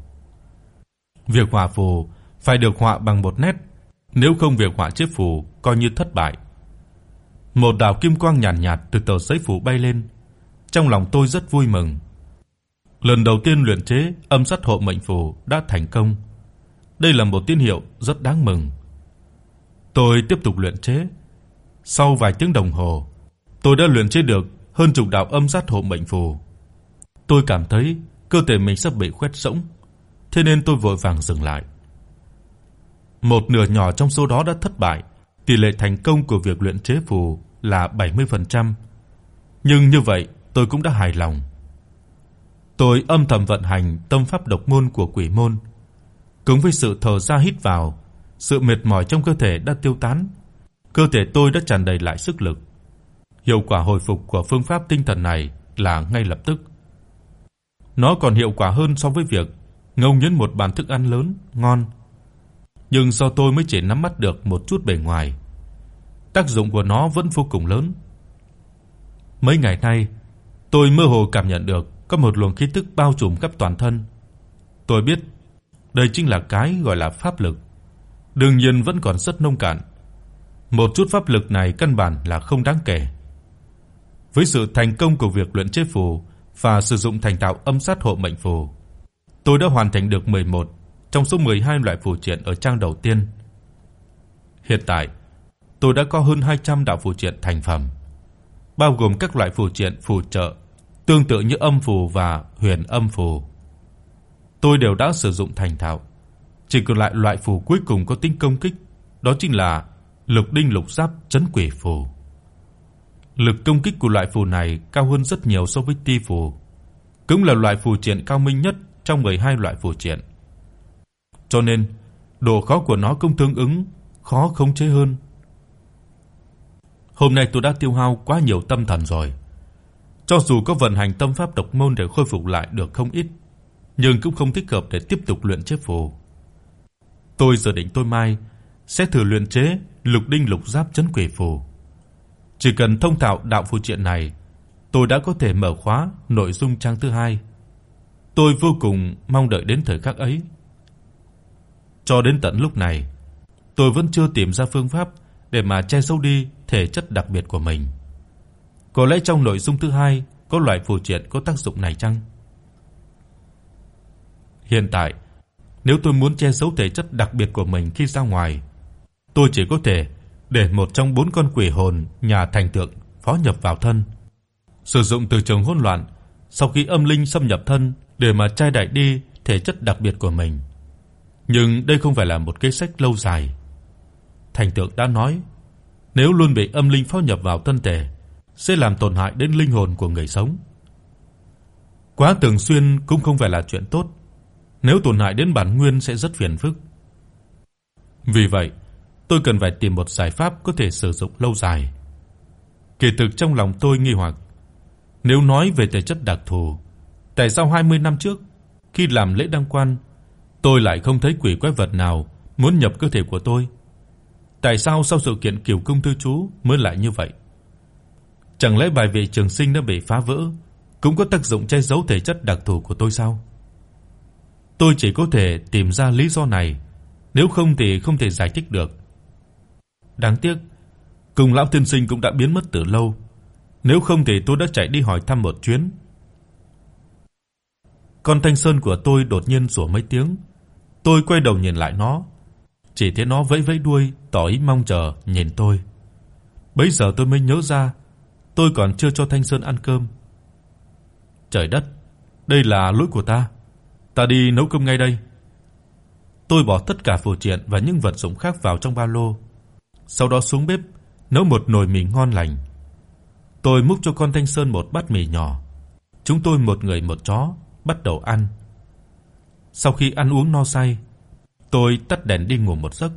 Việc họa phù phải được họa bằng một nét, nếu không việc họa chiếc phù coi như thất bại. Một đạo kim quang nhàn nhạt, nhạt từ tờ giấy phù bay lên, trong lòng tôi rất vui mừng. Lần đầu tiên luyện chế âm sát hộ mệnh phù đã thành công. Đây là một tín hiệu rất đáng mừng. Tôi tiếp tục luyện chế. Sau vài tiếng đồng hồ, tôi đã luyện chế được hơn chục đạo âm sát hộ mệnh phù. Tôi cảm thấy cơ thể mình sắp bị khoét rỗng, thế nên tôi vội vàng dừng lại. Một nửa nhỏ trong số đó đã thất bại, tỷ lệ thành công của việc luyện chế phù là 70%. Nhưng như vậy, tôi cũng đã hài lòng. Tôi âm thầm vận hành tâm pháp độc môn của quỷ môn, cùng với sự thở ra hít vào, sự mệt mỏi trong cơ thể đã tiêu tán, cơ thể tôi đã tràn đầy lại sức lực. Hiệu quả hồi phục của phương pháp tinh thần này là ngay lập tức. Nó còn hiệu quả hơn so với việc ngông nhấn một bàn thức ăn lớn, ngon. Nhưng do tôi mới chỉ nắm bắt được một chút bề ngoài, tác dụng của nó vẫn vô cùng lớn. Mấy ngày nay, tôi mơ hồ cảm nhận được có một luồng khí tức bao trùm khắp toàn thân. Tôi biết đây chính là cái gọi là pháp lực. Đương nhiên vẫn còn rất nông cạn. Một chút pháp lực này căn bản là không đáng kể. Với sự thành công của việc luyện chế phù và sử dụng thành tạo âm sát hộ mệnh phù, tôi đã hoàn thành được 11 trong số 12 loại phù triện ở trang đầu tiên. Hiện tại, tôi đã có hơn 200 đạo phù triện thành phẩm, bao gồm các loại phù triện phù trợ tương tự như âm phù và huyền âm phù. Tôi đều đã sử dụng thành thạo. Chỉ còn lại loại phù cuối cùng có tính công kích, đó chính là Lục Đinh Lục Giáp Trấn Quỷ phù. Lực công kích của loại phù này cao hơn rất nhiều so với Ti phù, cũng là loại phù triện cao minh nhất trong 12 loại phù triện. Cho nên, độ khó của nó cũng tương ứng khó khống chế hơn. Hôm nay tôi đã tiêu hao quá nhiều tâm thần rồi. Cho dù có vận hành tâm pháp độc môn để khôi phục lại được không ít, nhưng cũng không thích hợp để tiếp tục luyện chế phù. Tôi dự định tôi mai sẽ thử luyện chế Lục Đinh Lục Giáp Trấn Quỷ phù. Chỉ cần thông thạo đạo phù triện này, tôi đã có thể mở khóa nội dung trang thứ hai. Tôi vô cùng mong đợi đến thời khắc ấy. Cho đến tận lúc này, tôi vẫn chưa tìm ra phương pháp để mà che giấu đi thể chất đặc biệt của mình. Có lẽ trong nội dung thứ hai có loại phù triện có tác dụng này chăng? Hiện tại, nếu tôi muốn che giấu thể chất đặc biệt của mình khi ra ngoài, tôi chỉ có thể để một trong bốn con quỷ hồn nhà thành tượng phó nhập vào thân, sử dụng từ trường hỗn loạn sau khi âm linh xâm nhập thân để mà trai đại đi thể chất đặc biệt của mình. Nhưng đây không phải là một kế sách lâu dài. Thành tượng đã nói, nếu luôn bị âm linh phó nhập vào thân thể, sẽ làm tổn hại đến linh hồn của người sống. Quá thường xuyên cũng không phải là chuyện tốt, nếu tổn hại đến bản nguyên sẽ rất phiền phức. Vì vậy, tôi cần phải tìm một giải pháp có thể sử dụng lâu dài. Kỳ thực trong lòng tôi nghi hoặc, nếu nói về thể chất đặc thù, tại sao 20 năm trước khi làm lễ đăng quan, tôi lại không thấy quỷ quái vật nào muốn nhập cơ thể của tôi? Tại sao sau sự kiện Kiều công tư chú mới lại như vậy? Chẳng lẽ bài vị trường sinh đã bị phá vỡ cũng có tác dụng che giấu thể chất đặc thù của tôi sao? Tôi chỉ có thể tìm ra lý do này, nếu không thì không thể giải thích được. Đáng tiếc, cùng lão tiên sinh cũng đã biến mất từ lâu, nếu không thì tôi đã chạy đi hỏi thăm một chuyến. Con thanh sơn của tôi đột nhiên sủa mấy tiếng, tôi quay đầu nhìn lại nó, chỉ thấy nó vẫy vẫy đuôi, tỏ ý mong chờ nhìn tôi. Bấy giờ tôi mới nhớ ra, tôi còn chưa cho Thanh Sơn ăn cơm. Trời đất, đây là lỗi của ta. Ta đi nấu cơm ngay đây. Tôi bỏ tất cả phụ triện và những vật dụng khác vào trong ba lô, sau đó xuống bếp nấu một nồi mì ngon lành. Tôi múc cho con Thanh Sơn một bát mì nhỏ. Chúng tôi một người một chó bắt đầu ăn. Sau khi ăn uống no say, tôi tắt đèn đi ngủ một giấc.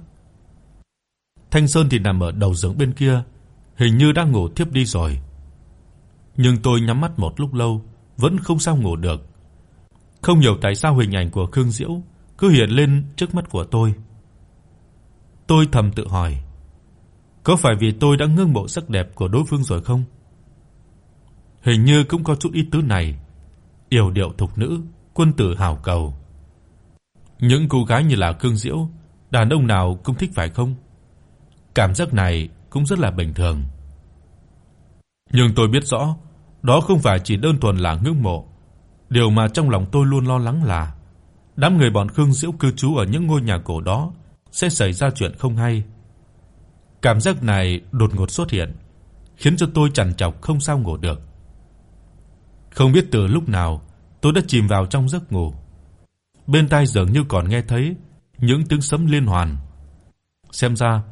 Thanh Sơn thì nằm ở đầu giường bên kia, hình như đang ngủ thiếp đi rồi. Nhưng tôi nhắm mắt một lúc lâu vẫn không sao ngủ được. Không hiểu tại sao hình ảnh của Khương Diễu cứ hiện lên trước mắt của tôi. Tôi thầm tự hỏi, có phải vì tôi đã ngưỡng mộ sắc đẹp của đối phương rồi không? Hình như cũng có chút ý tứ này. Yểu điệu thục nữ, quân tử hào cầu. Những cô gái như là Khương Diễu, đàn ông nào cũng thích phải không? Cảm giác này cũng rất là bình thường. Nhưng tôi biết rõ, đó không phải chỉ đơn thuần là ngưỡng mộ. Điều mà trong lòng tôi luôn lo lắng là đám người bọn Khương Diễu cư trú ở những ngôi nhà cổ đó sẽ xảy ra chuyện không hay. Cảm giác này đột ngột xuất hiện, khiến cho tôi chằn chọc không sao ngủ được. Không biết từ lúc nào, tôi đã chìm vào trong giấc ngủ. Bên tai dường như còn nghe thấy những tiếng sấm liên hoàn. Xem ra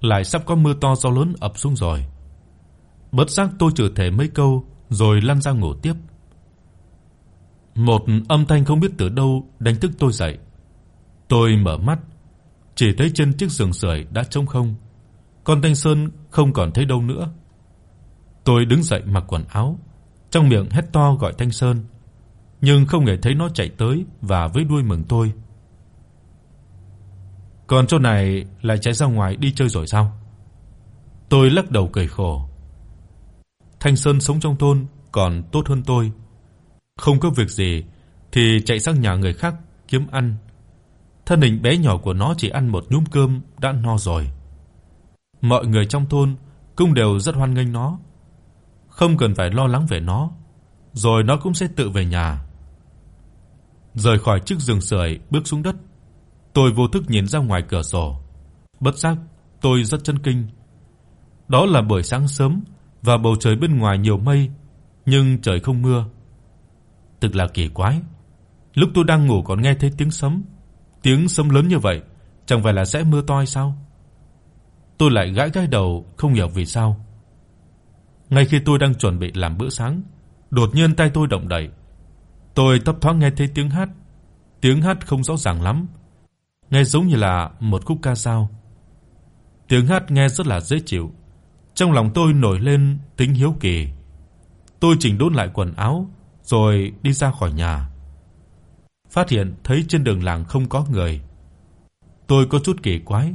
lại sắp có mưa to gió lớn ập xuống rồi. Bất giác tôi chửi thề mấy câu rồi lăn ra ngủ tiếp. Một âm thanh không biết từ đâu đánh thức tôi dậy. Tôi mở mắt, chỉ thấy trên chiếc giường sưởi đã trống không. Con Thanh Sơn không còn thấy đâu nữa. Tôi đứng dậy mặc quần áo, trong miệng hét to gọi Thanh Sơn, nhưng không hề thấy nó chạy tới và với đuôi mừng tôi. Còn chó này lại chạy ra ngoài đi chơi rồi sao? Tôi lắc đầu cười khổ. Thanh Sơn sống trong thôn còn tốt hơn tôi. Không có việc gì thì chạy sang nhà người khác kiếm ăn. Thân hình bé nhỏ của nó chỉ ăn một nhúm cơm đã no rồi. Mọi người trong thôn cũng đều rất hoan nghênh nó, không cần phải lo lắng về nó, rồi nó cũng sẽ tự về nhà. Rời khỏi chiếc giường sưởi, bước xuống đất, tôi vô thức nhìn ra ngoài cửa sổ. Bất giác, tôi rất chấn kinh. Đó là buổi sáng sớm và bầu trời bên ngoài nhiều mây, nhưng trời không mưa. Thực là kỳ quái. Lúc tôi đang ngủ còn nghe thấy tiếng sấm, tiếng sấm lớn như vậy, chẳng phải là sẽ mưa to hay sao? Tôi lại gãi gãi đầu, không hiểu vì sao. Ngay khi tôi đang chuẩn bị làm bữa sáng, đột nhiên tay tôi động đậy. Tôi thấp thoáng nghe thấy tiếng hát. Tiếng hát không rõ ràng lắm, nghe giống như là một khúc ca dao. Tiếng hát nghe rất là dễ chịu. Trong lòng tôi nổi lên tính hiếu kỳ. Tôi chỉnh đốn lại quần áo rồi đi ra khỏi nhà. Phát hiện thấy trên đường làng không có người. Tôi có chút kỳ quái,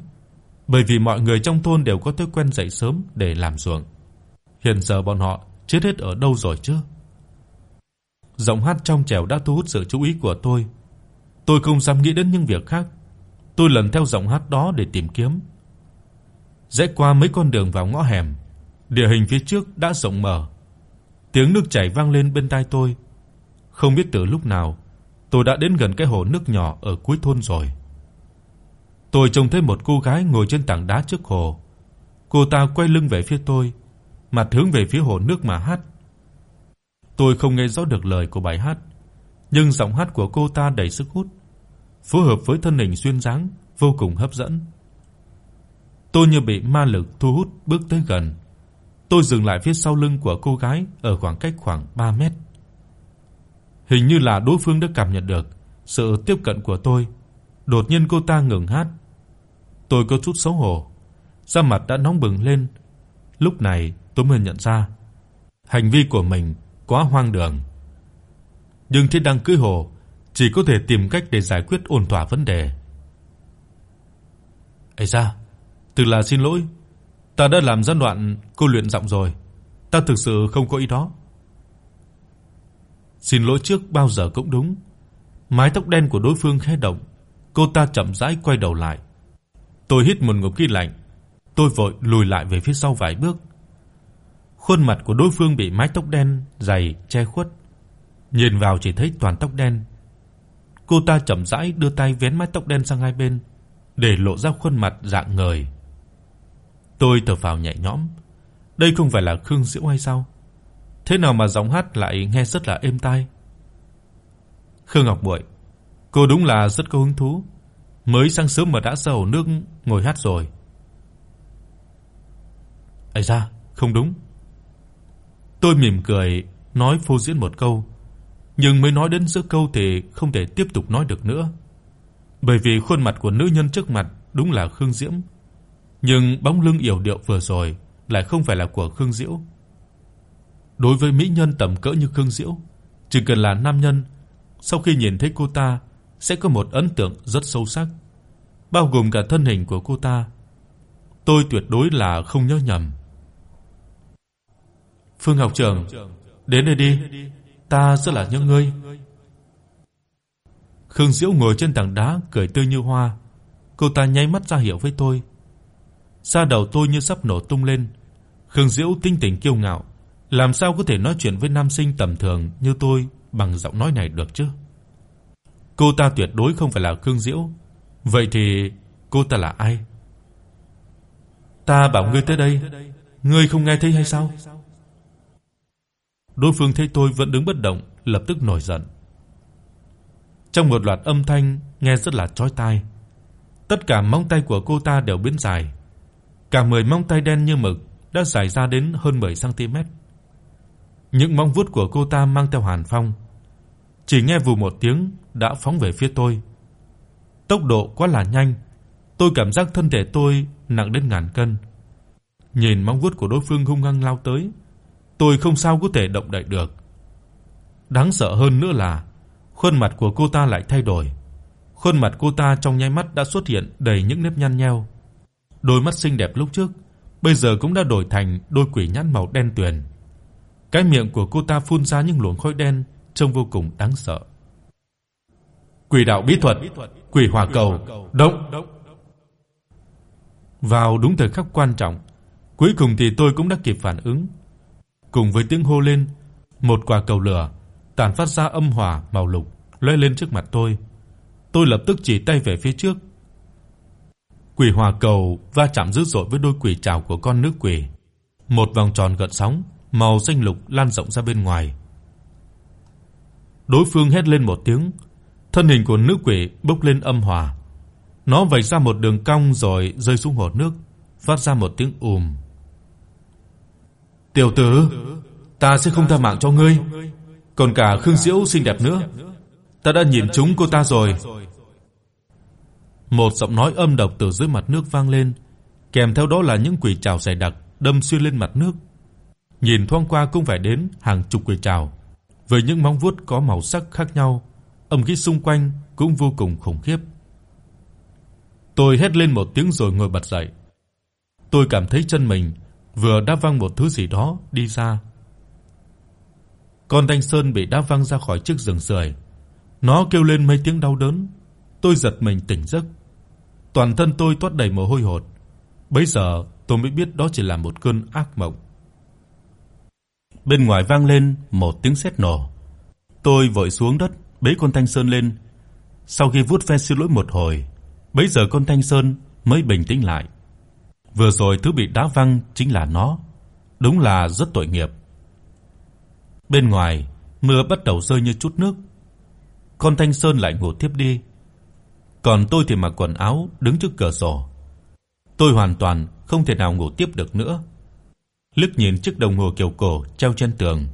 bởi vì mọi người trong thôn đều có thói quen dậy sớm để làm ruộng. Hiện giờ bọn họ chết hết ở đâu rồi chứ? Giọng hát trong trẻo đã thu hút sự chú ý của tôi. Tôi không dám nghĩ đến những việc khác. Tôi lần theo giọng hát đó để tìm kiếm. Rẽ qua mấy con đường vào ngõ hẻm, địa hình phía trước đã rộng mở. Tiếng nước chảy vang lên bên tai tôi. Không biết từ lúc nào, tôi đã đến gần cái hồ nước nhỏ ở cuối thôn rồi. Tôi trông thấy một cô gái ngồi trên tảng đá trước hồ. Cô ta quay lưng về phía tôi, mặt hướng về phía hồ nước mà hát. Tôi không nghe rõ được lời của bài hát, nhưng giọng hát của cô ta đầy sức hút, phối hợp với thân hình xuyên dáng vô cùng hấp dẫn. Tôi như bị ma lực thu hút bước tới gần. Tôi dừng lại phía sau lưng của cô gái ở khoảng cách khoảng 3 mét. Hình như là đối phương đã cảm nhận được sự tiếp cận của tôi. Đột nhiên cô ta ngừng hát. Tôi có chút xấu hổ, da mặt đã nóng bừng lên. Lúc này, tôi mới nhận ra hành vi của mình quá hoang đường. Nhưng Thiết Đăng cưới hồ chỉ có thể tìm cách để giải quyết ổn thỏa vấn đề. "Ây da, từ là xin lỗi, ta đã làm gián đoạn cô luyện giọng rồi, ta thực sự không có ý đó." Xin lỗi trước bao giờ cũng đúng. Mái tóc đen của đối phương khẽ động, cô ta chậm rãi quay đầu lại. Tôi hít một ngụm khí lạnh, tôi vội lùi lại về phía sau vài bước. Khuôn mặt của đối phương bị mái tóc đen dày che khuất, nhìn vào chỉ thấy toàn tóc đen. Cô ta chậm rãi đưa tay vén mái tóc đen sang hai bên, để lộ ra khuôn mặt rạng ngời. Tôi thở phào nhẹ nhõm, đây không phải là Khương Diễu hay sao? Thế nào mà giọng hát lại nghe rất là êm tai? Khương Ngọc Bội, cô đúng là rất có hứng thú, mới sáng sớm mà đã ra hồ nước ngồi hát rồi. Ấy da, không đúng. Tôi mỉm cười nói phô diễn một câu, nhưng mới nói đến giữa câu thì không thể tiếp tục nói được nữa. Bởi vì khuôn mặt của nữ nhân trước mặt đúng là Khương Diễm, nhưng bóng lưng yểu điệu vừa rồi lại không phải là của Khương Diễu. Đối với mỹ nhân tầm cỡ như Khương Diễu, chỉ cần là nam nhân, sau khi nhìn thấy cô ta sẽ có một ấn tượng rất sâu sắc, bao gồm cả thân hình của cô ta. Tôi tuyệt đối là không nhớ nhầm. Phương học trưởng, đến đây đi, ta rất là nhớ ngươi. Khương Diễu ngồi trên tảng đá cười tươi như hoa. Cô ta nháy mắt ra hiệu với tôi. Da đầu tôi như sắp nổ tung lên. Khương Diễu tinh tỉnh kiêu ngạo, làm sao có thể nói chuyện với nam sinh tầm thường như tôi bằng giọng nói này được chứ? Cô ta tuyệt đối không phải là Khương Diễu. Vậy thì cô ta là ai? Ta bảo ngươi tới đây, ngươi không nghe thấy hay sao? Đối phương thấy tôi vẫn đứng bất động, lập tức nổi giận. Trong một loạt âm thanh nghe rất là chói tai, tất cả móng tay của cô ta đều biến dài. Cả 10 móng tay đen như mực đã dài ra đến hơn 10 cm. Những móng vuốt của cô ta mang theo hàn phong, chỉ nghe vù một tiếng đã phóng về phía tôi. Tốc độ quá là nhanh, tôi cảm giác thân thể tôi nặng đến ngàn cân. Nhìn móng vuốt của đối phương hung hăng lao tới, tôi không sao có thể động đậy được. Đáng sợ hơn nữa là khuôn mặt của cô ta lại thay đổi. Khuôn mặt cô ta trong nháy mắt đã xuất hiện đầy những nếp nhăn nheo. Đôi mắt xinh đẹp lúc trước bây giờ cũng đã đổi thành đôi quỷ nhãn màu đen tuyền. Cái miệng của cô ta phun ra những luồng khói đen trông vô cùng đáng sợ. Quỷ đạo bí thuật, quỷ hỏa cầu, động. Vào đúng thời khắc quan trọng, cuối cùng thì tôi cũng đã kịp phản ứng. Cùng với tiếng hô lên, một quả cầu lửa tản phát ra âm hỏa màu lục lóe lên trước mặt tôi. Tôi lập tức chỉ tay về phía trước. Quỷ hỏa cầu va chạm dữ dội với đôi quỷ trảo của con nước quỷ. Một vòng tròn gợn sóng màu xanh lục lan rộng ra bên ngoài. Đối phương hét lên một tiếng, thân hình của nữ quỷ bốc lên âm hỏa. Nó vạch ra một đường cong rồi rơi xuống hồ nước, phát ra một tiếng ùm. "Tiểu tử, ta sẽ không tha mạng cho ngươi." Còn cả Khương Diễu xinh đẹp nữa. Ta đã nhìn chúng cô ta rồi. Một giọng nói âm độc từ dưới mặt nước vang lên, kèm theo đó là những quỷ trảo dày đặc đâm xuyên lên mặt nước. Nhìn thoáng qua cũng phải đến hàng chục quỷ trảo, với những móng vuốt có màu sắc khác nhau, âm khí xung quanh cũng vô cùng khủng khiếp. Tôi hét lên một tiếng rồi ngồi bật dậy. Tôi cảm thấy chân mình vừa đá văng một thứ gì đó đi ra. Con Thanh Sơn bị đá văng ra khỏi chiếc giường sưởi. Nó kêu lên mấy tiếng đau đớn. Tôi giật mình tỉnh giấc. Toàn thân tôi toát đầy mồ hôi hột. Bấy giờ tôi mới biết đó chỉ là một cơn ác mộng. Bên ngoài vang lên một tiếng sét nổ. Tôi vội xuống đất bế con Thanh Sơn lên. Sau khi vuốt ve xin lỗi một hồi, bấy giờ con Thanh Sơn mới bình tĩnh lại. Vừa rồi thứ bị đá văng chính là nó. Đúng là rất tội nghiệp. Bên ngoài, mưa bắt đầu rơi như chút nước. Con Thanh Sơn lại ngủ tiếp đi. Còn tôi thì mặc quần áo đứng trước cửa sổ. Tôi hoàn toàn không thể nào ngủ tiếp được nữa. Liếc nhìn chiếc đồng hồ kiểu cổ treo trên tường.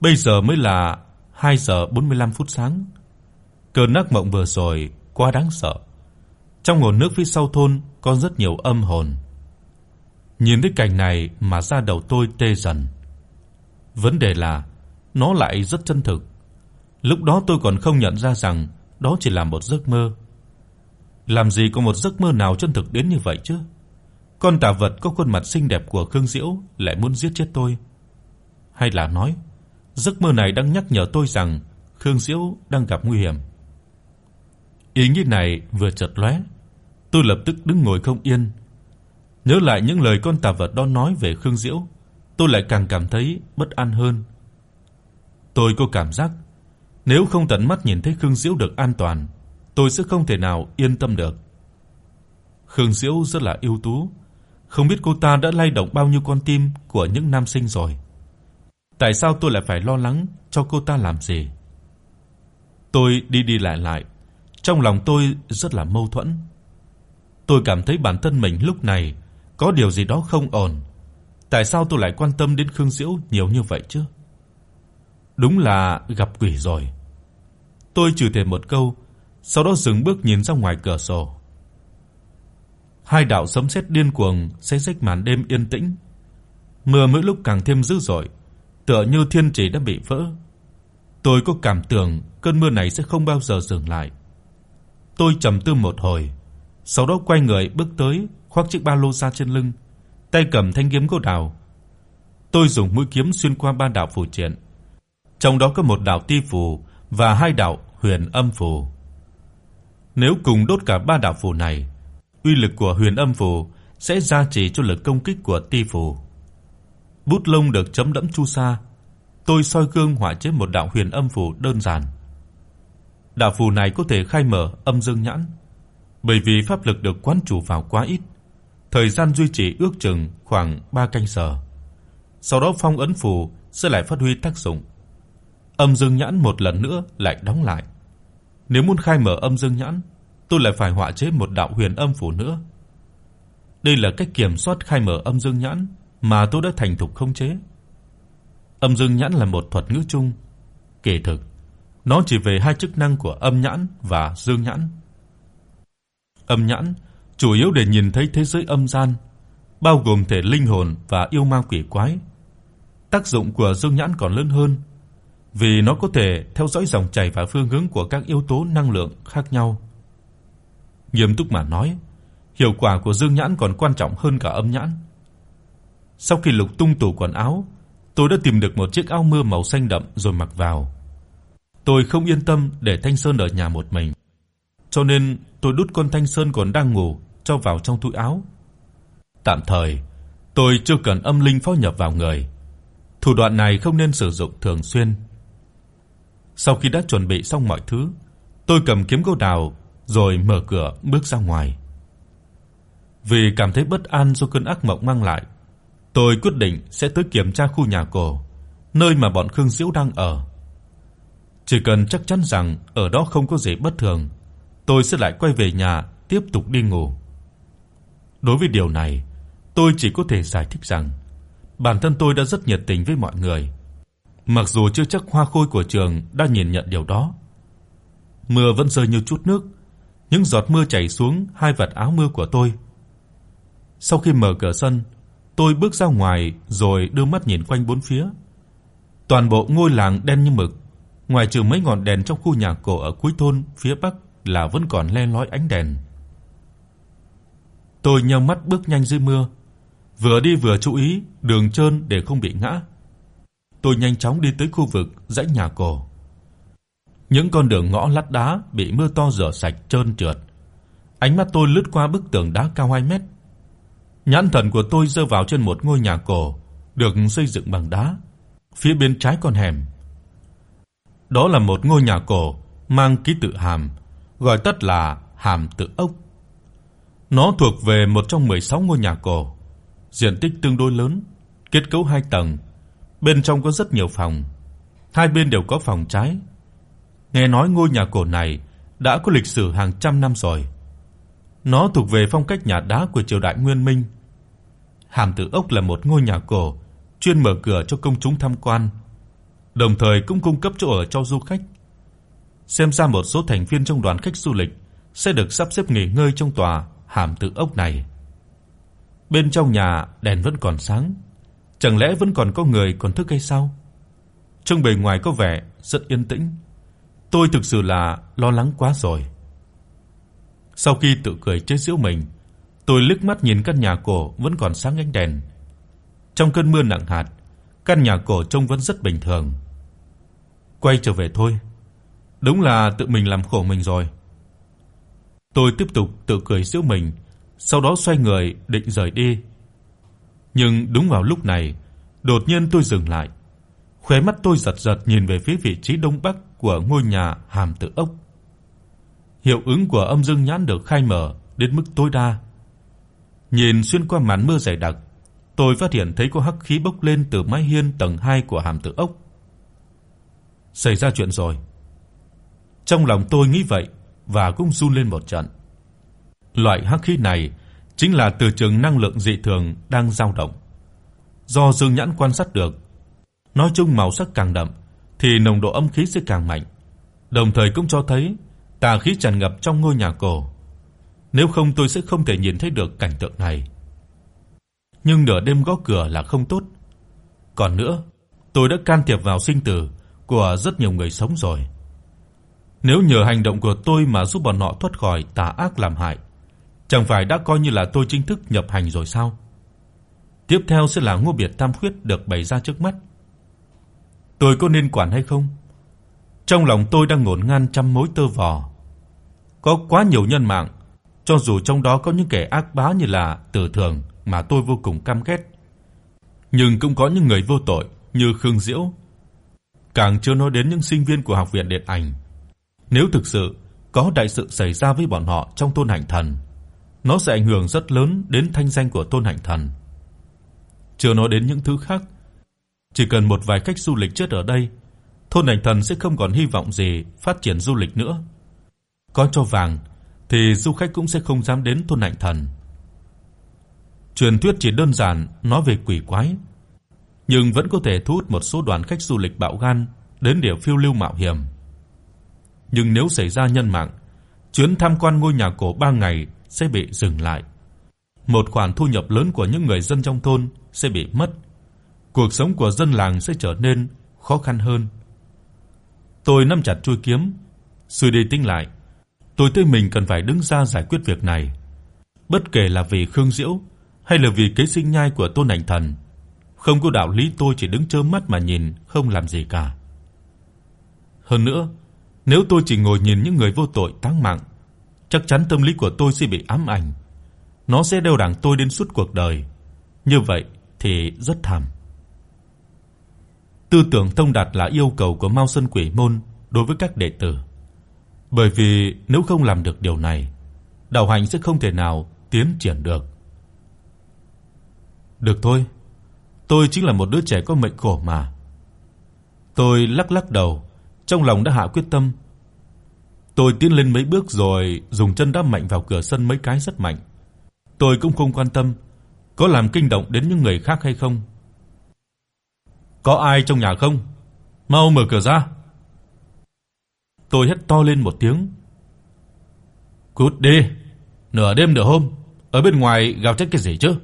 Bây giờ mới là 2 giờ 45 phút sáng. Cơn ác mộng vừa rồi quá đáng sợ. Trong hồ nước phía sau thôn có rất nhiều âm hồn. Nhìn thấy cảnh này mà da đầu tôi tê dần. Vấn đề là nó lại rất chân thực. Lúc đó tôi còn không nhận ra rằng đó chỉ là một giấc mơ. Làm gì có một giấc mơ nào chân thực đến như vậy chứ? Con tà vật có khuôn mặt xinh đẹp của Khương Diễu lại muốn giết chết tôi. Hay là nói, giấc mơ này đang nhắc nhở tôi rằng Khương Diễu đang gặp nguy hiểm. Ý nghĩ này vừa chợt lóe, tôi lập tức đứng ngồi không yên. Nhớ lại những lời con tà vật đó nói về Khương Diễu, tôi lại càng cảm thấy bất an hơn. Tôi có cảm giác nếu không tận mắt nhìn thấy Khương Diễu được an toàn, tôi sẽ không thể nào yên tâm được. Khương Diễu rất là ưu tú, không biết cô ta đã lay động bao nhiêu con tim của những nam sinh rồi. Tại sao tôi lại phải lo lắng cho cô ta làm gì? Tôi đi đi lại lại, trong lòng tôi rất là mâu thuẫn. Tôi cảm thấy bản thân mình lúc này có điều gì đó không ổn tại sao tôi lại quan tâm đến Khương Diễu nhiều như vậy chứ? Đúng là gặp quỷ rồi. Tôi chửi thề một câu, sau đó dừng bước nhìn ra ngoài cửa sổ. Hai đạo sấm sét điên cuồng xé rách màn đêm yên tĩnh. Mưa mỗi lúc càng thêm dữ dội, tựa như thiên chỉ đã bị vỡ. Tôi có cảm tưởng cơn mưa này sẽ không bao giờ dừng lại. Tôi trầm tư một hồi, sau đó quay người bước tới, khoác chiếc ba lô ra trên lưng tay cầm thanh kiếm gỗ đào. Tôi dùng mũi kiếm xuyên qua ba đạo phù triện. Trong đó có một đạo ti phù và hai đạo huyền âm phù. Nếu cùng đốt cả ba đạo phù này, uy lực của huyền âm phù sẽ gia trì cho lực công kích của ti phù. Bút lông được chấm đẫm chu sa, tôi soi gương họa chế một đạo huyền âm phù đơn giản. Đạo phù này có thể khai mở âm dương nhãn, bởi vì pháp lực được quán chủ vào quá ít thời gian duy trì ước chừng khoảng 3 canh giờ. Sau đó phong ấn phù sẽ lại phát huy tác dụng. Âm dương nhãn một lần nữa lại đóng lại. Nếu muốn khai mở âm dương nhãn, tôi lại phải họa chế một đạo huyền âm phù nữa. Đây là cách kiểm soát khai mở âm dương nhãn mà tôi đã thành thục khống chế. Âm dương nhãn là một thuật ngữ chung, kể thực nó chỉ về hai chức năng của âm nhãn và dương nhãn. Âm nhãn chủ yếu để nhìn thấy thế giới âm gian, bao gồm thể linh hồn và yêu ma quỷ quái. Tác dụng của dương nhãn còn lớn hơn, vì nó có thể theo dõi dòng chảy và phương hướng của các yếu tố năng lượng khác nhau. Nghiêm túc mà nói, hiệu quả của dương nhãn còn quan trọng hơn cả âm nhãn. Sau khi lục tung tủ quần áo, tôi đã tìm được một chiếc áo mưa màu xanh đậm rồi mặc vào. Tôi không yên tâm để Thanh Sơn ở nhà một mình, cho nên tôi đút con Thanh Sơn còn đang ngủ cho vào trong túi áo. Tạm thời, tôi chưa cần âm linh phó nhập vào người. Thủ đoạn này không nên sử dụng thường xuyên. Sau khi đã chuẩn bị xong mọi thứ, tôi cầm kiếm gỗ đào rồi mở cửa bước ra ngoài. Vì cảm thấy bất an do cơn ác mộng mang lại, tôi quyết định sẽ tới kiểm tra khu nhà cổ, nơi mà bọn Khương Diễu đang ở. Chỉ cần chắc chắn rằng ở đó không có gì bất thường, tôi sẽ lại quay về nhà tiếp tục đi ngủ. Đối với điều này, tôi chỉ có thể giải thích rằng bản thân tôi đã rất nhiệt tình với mọi người, mặc dù chưa chắc hoa khôi của trường đã nhìn nhận điều đó. Mưa vẫn rơi như chút nước, những giọt mưa chảy xuống hai vạt áo mưa của tôi. Sau khi mở cửa sân, tôi bước ra ngoài rồi đưa mắt nhìn quanh bốn phía. Toàn bộ ngôi làng đen như mực, ngoài trừ mấy ngọn đèn trong khu nhà cổ ở cuối thôn phía bắc là vẫn còn le lói ánh đèn. Tôi nhắm mắt bước nhanh dưới mưa, vừa đi vừa chú ý đường trơn để không bị ngã. Tôi nhanh chóng đi tới khu vực dãy nhà cổ. Những con đường ngõ lát đá bị mưa to rửa sạch trơn trượt. Ánh mắt tôi lướt qua bức tường đá cao 2 mét. Nhãn thần của tôi rơi vào trên một ngôi nhà cổ được xây dựng bằng đá. Phía bên trái con hẻm đó là một ngôi nhà cổ mang ký tự Hàm, gọi tắt là Hàm Tự Ốc. Nó thuộc về một trong 16 ngôi nhà cổ, diện tích tương đối lớn, kết cấu hai tầng, bên trong có rất nhiều phòng. Hai bên đều có phòng trái. Nghe nói ngôi nhà cổ này đã có lịch sử hàng trăm năm rồi. Nó thuộc về phong cách nhà đá của triều đại Nguyên Minh. Hàm tử Ốc là một ngôi nhà cổ chuyên mở cửa cho công chúng tham quan đồng thời cũng cung cấp chỗ ở cho du khách. Xem ra một số thành viên trong đoàn khách du lịch sẽ được sắp xếp nghỉ ngơi trong tòa hàm tử ốc này. Bên trong nhà đèn vẫn còn sáng, chẳng lẽ vẫn còn có người còn thức hay sao? Trông bề ngoài có vẻ rất yên tĩnh. Tôi thực sự là lo lắng quá rồi. Sau khi tự cười chế giễu mình, tôi liếc mắt nhìn căn nhà cổ vẫn còn sáng ánh đèn. Trong cơn mưa nặng hạt, căn nhà cổ trông vẫn rất bình thường. Quay trở về thôi. Đúng là tự mình làm khổ mình rồi. Tôi tiếp tục tự cười giễu mình, sau đó xoay người định rời đi. Nhưng đúng vào lúc này, đột nhiên tôi dừng lại. Khóe mắt tôi giật giật nhìn về phía vị trí đông bắc của ngôi nhà hàm tự ốc. Hiệu ứng của âm dương nhãn được khai mở đến mức tối đa. Nhìn xuyên qua màn mưa dày đặc, tôi phát hiện thấy có hắc khí bốc lên từ mái hiên tầng 2 của hàm tự ốc. Xảy ra chuyện rồi. Trong lòng tôi nghĩ vậy và cũng run lên một trận. Loại hắc khí này chính là từ trường năng lượng dị thường đang dao động. Do Dương Nhãn quan sát được, nói chung màu sắc càng đậm thì nồng độ âm khí sẽ càng mạnh, đồng thời cũng cho thấy tà khí tràn ngập trong ngôi nhà cổ. Nếu không tôi sẽ không thể nhìn thấy được cảnh tượng này nhưng nửa đêm gõ cửa là không tốt. Còn nữa, tôi đã can thiệp vào sinh tử của rất nhiều người sống rồi. Nếu nhờ hành động của tôi mà giúp bọn họ thoát khỏi tà ác làm hại, chẳng phải đã coi như là tôi chính thức nhập hành rồi sao? Tiếp theo sẽ là ngôi Biệt Tam Khuyết được bày ra trước mắt. Tôi có nên quản hay không? Trong lòng tôi đang ngổn ngang trăm mối tơ vò. Có quá nhiều nhân mạng, cho dù trong đó có những kẻ ác bá như là Tử Thường, mà tôi vô cùng căm ghét. Nhưng cũng có những người vô tội như Khương Diễu. Càng chưa nói đến những sinh viên của học viện điện ảnh. Nếu thực sự có đại sự xảy ra với bọn họ trong Tôn hành thần, nó sẽ ảnh hưởng rất lớn đến thanh danh của Tôn Hạnh Thần. Chưa nói đến những thứ khác, chỉ cần một vài khách du lịch chết ở đây, thôn Hạnh Thần sẽ không còn hy vọng gì phát triển du lịch nữa. Có cho vàng thì du khách cũng sẽ không dám đến thôn Hạnh Thần. Truyền thuyết chỉ đơn giản nói về quỷ quái, nhưng vẫn có thể thu hút một số đoàn khách du lịch bạo gan đến địa phiêu lưu mạo hiểm. Nhưng nếu xảy ra nhân mạng, chuyến tham quan ngôi nhà cổ 3 ngày sẽ bị dừng lại. Một khoản thu nhập lớn của những người dân trong thôn sẽ bị mất. Cuộc sống của dân làng sẽ trở nên khó khăn hơn. Tôi nắm chặt chuôi kiếm, suy đi tính lại, tôi thấy mình cần phải đứng ra giải quyết việc này. Bất kể là vì Khương Diễu hay là vì kế sinh nhai của Tôn Ảnh Thần, không có đạo lý tôi chỉ đứng trơ mắt mà nhìn không làm gì cả. Hơn nữa, nếu tôi chỉ ngồi nhìn những người vô tội táng mạng, chắc chắn tâm lý của tôi sẽ bị ám ảnh. Nó sẽ đeo đẳng tôi đến suốt cuộc đời. Như vậy thì rất thảm. Tư tưởng thông đạt là yêu cầu của Mao Sơn Quỷ môn đối với các đệ tử. Bởi vì nếu không làm được điều này, đạo hành sẽ không thể nào tiến triển được. Được thôi, tôi chính là một đứa trẻ có mệnh khổ mà. Tôi lắc lắc đầu, trong lòng đã hạ quyết tâm. Tôi tiến lên mấy bước rồi dùng chân đá mạnh vào cửa sân mấy cái rất mạnh. Tôi cũng không quan tâm có làm kinh động đến những người khác hay không. Có ai trong nhà không? Mau mở cửa ra. Tôi hét to lên một tiếng. Cút đi, nửa đêm nửa hôm, ở bên ngoài gào trách cái gì chứ?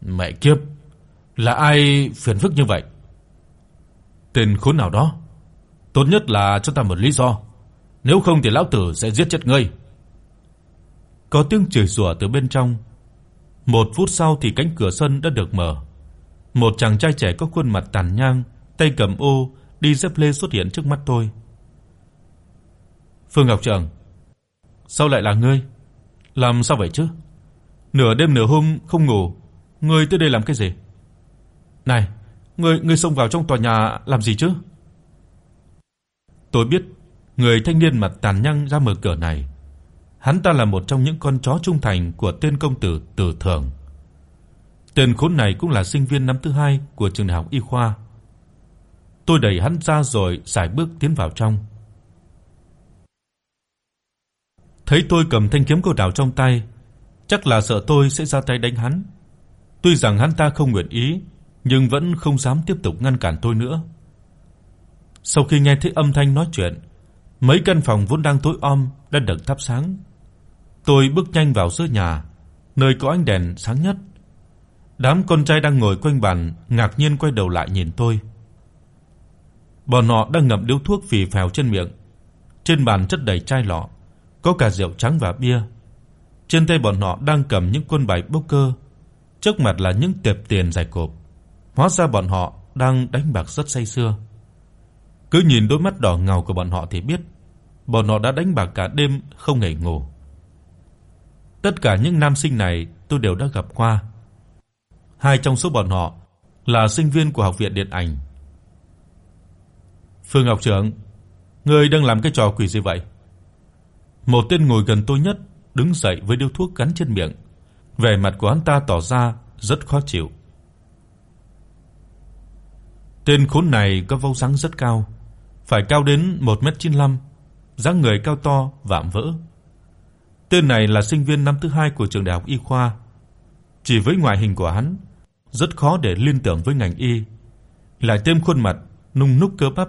Mẹ kiếp, là ai phiền phức như vậy? Tên khốn nào đó. Tốt nhất là cho ta một lý do, nếu không thì lão tử sẽ giết chết ngươi. Có tiếng chửi rủa từ bên trong. Một phút sau thì cánh cửa sân đã được mở. Một chàng trai trẻ có khuôn mặt tàn nhang, tay cầm ô, đi dép lê xuất hiện trước mắt tôi. Phương Ngọc Trưởng, sao lại là ngươi? Làm sao vậy chứ? Nửa đêm nửa hôm không ngủ, ngươi tới đây làm cái gì? Này, ngươi ngươi xông vào trong tòa nhà làm gì chứ? Tôi biết người thanh niên mặt tàn nhang ra mở cửa này, hắn ta là một trong những con chó trung thành của tên công tử Từ Thường. Tên khốn này cũng là sinh viên năm thứ hai của trường đại học y khoa. Tôi đẩy hắn ra rồi sải bước tiến vào trong. Thấy tôi cầm thanh kiếm cô đào trong tay, chắc là sợ tôi sẽ ra tay đánh hắn. Tuy rằng hắn ta không nguyện ý, nhưng vẫn không dám tiếp tục ngăn cản tôi nữa. Sau khi nghe thấy âm thanh nói chuyện, mấy căn phòng vốn đang tối om đã được thắp sáng. Tôi bước nhanh vào giữa nhà, nơi có ánh đèn sáng nhất. Đám con trai đang ngồi quanh bàn ngạc nhiên quay đầu lại nhìn tôi. Bọn họ đang ngậm điếu thuốc phì phèo trên miệng. Trên bàn chất đầy chai lọ, có cả rượu trắng và bia. Trên tay bọn họ đang cầm những quân bài poker, trước mặt là những tệp tiền dày cộp. Hóa ra bọn họ đang đánh bạc rất say sưa. Cứ nhìn đôi mắt đỏ ngầu của bọn họ thì biết, bọn họ đã đánh bạc cả đêm không hề ngủ. Tất cả những nam sinh này tôi đều đã gặp qua. Hai trong số bọn họ là sinh viên của học viện điện ảnh. Phương Ngọc Trưởng, ngươi đang làm cái trò quỷ gì vậy? Một tên ngồi gần tôi nhất đứng dậy với điếu thuốc gắn trên miệng, vẻ mặt của hắn ta tỏ ra rất khó chịu. Tên khốn này có vóc dáng rất cao, phải cao đến 1m95, dáng người cao to vạm vỡ. Tên này là sinh viên năm thứ hai của trường đại học y khoa. Chỉ với ngoại hình của hắn, rất khó để liên tưởng với ngành y, lại thêm khuôn mặt nung núc cơ bắp.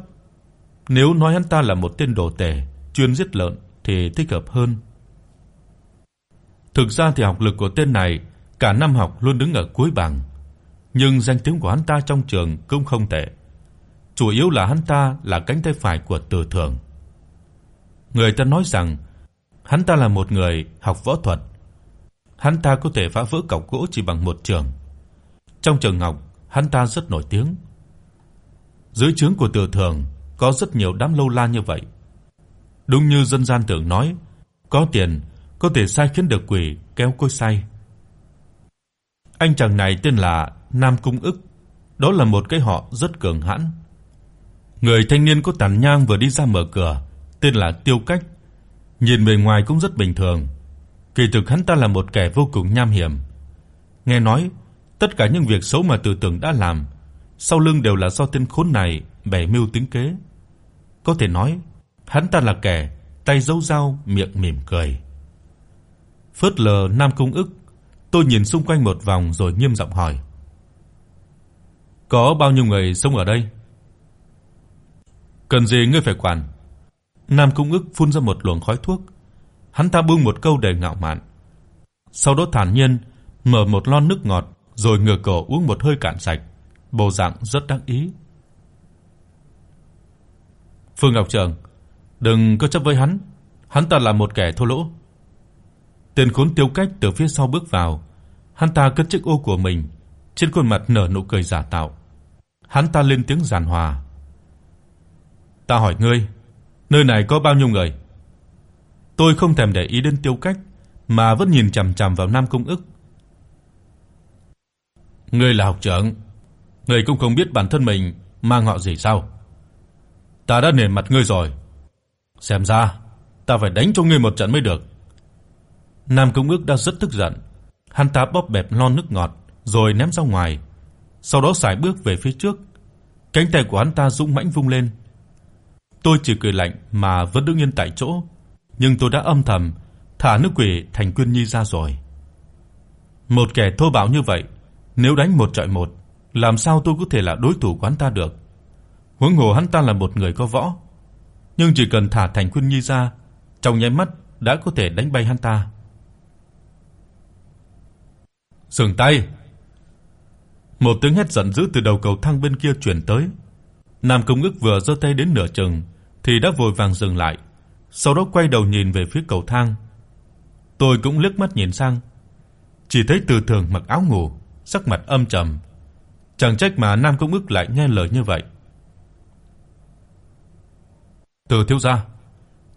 Nếu nói hắn ta là một tên đồ tể, chuyên giết lợn thì thích hợp hơn. Thực ra thì học lực của tên này cả năm học luôn đứng ở cuối bảng, nhưng danh tiếng của hắn ta trong trường cũng không tệ. Chủ yếu là hắn ta là cánh tay phải của Từ Thường. Người ta nói rằng hắn ta là một người học võ thuật. Hắn ta có thể phá vỡ cọc gỗ chỉ bằng một trường. Trong trường học, hắn ta rất nổi tiếng. Dưới trướng của Từ Thường có rất nhiều đám lâu la như vậy. Đúng như dân gian tưởng nói, có tiền có thể sai khiến được quỷ kéo côi say. Anh chàng này tên là Nam Cung ức, đó là một cái họ rất cường hãn. Người thanh niên có tàn nhang vừa đi ra mở cửa, tên là Tiêu Cách, nhìn bề ngoài cũng rất bình thường. Kỳ thực hắn ta là một kẻ vô cùng nham hiểm. Nghe nói, tất cả những việc xấu mà Từ Tưởng đã làm, sau lưng đều là do tên khốn này bày mưu tính kế. Có thể nói, hắn ta là kẻ tay giấu dao, miệng mỉm cười. Phớt lờ Nam Cung ức, tôi nhìn xung quanh một vòng rồi nghiêm giọng hỏi: "Có bao nhiêu người sống ở đây?" "Cần gì ngươi phải quản?" Nam Cung ức phun ra một luồng khói thuốc. Hắn ta buông một câu đầy ngạo mạn. Sau đó thản nhiên mở một lon nước ngọt rồi ngửa cổ uống một hơi cạn sạch, bộ dạng rất đắc ý. Phương Ngọc Trường, đừng có chấp với hắn, hắn ta là một kẻ thô lỗ. Tiền khốn Tiêu Cách từ phía sau bước vào, hắn ta cất chiếc ô của mình, trên khuôn mặt nở nụ cười giả tạo. Hắn ta lên tiếng giàn hòa. "Ta hỏi ngươi, nơi này có bao nhiêu người?" Tôi không thèm để ý đến Tiêu Cách, mà vẫn nhìn chằm chằm vào Nam công ức. "Ngươi là học trưởng, ngươi cũng không biết bản thân mình mang họ gì sao? Ta đã nể mặt ngươi rồi. Xem ra ta phải đánh cho ngươi một trận mới được." Nam Công Ước đã rất tức giận, hắn ta bóp bẹp lon nước ngọt rồi ném ra ngoài, sau đó sải bước về phía trước. Cánh tay của hắn ta dũng mãnh vung lên. Tôi chỉ cười lạnh mà vẫn đứng yên tại chỗ, nhưng tôi đã âm thầm thả nước quỷ thành Quyên Nhi ra rồi. Một kẻ thô bạo như vậy, nếu đánh một trọi một, làm sao tôi có thể là đối thủ của hắn ta được? Huống hồ hắn ta là một người có võ, nhưng chỉ cần thả Thành Quyên Nhi ra, trong nháy mắt đã có thể đánh bay hắn ta. Dừng tay. Một tiếng hét giận dữ từ đầu cầu thang bên kia truyền tới. Nam Công Ngức vừa giơ tay đến nửa chừng thì đã vội vàng dừng lại, sau đó quay đầu nhìn về phía cầu thang. Tôi cũng liếc mắt nhìn sang, chỉ thấy Từ Thường mặc áo ngủ, sắc mặt âm trầm. Chẳng trách mà Nam Công Ngức lại nghe lời như vậy. Từ thiếu gia,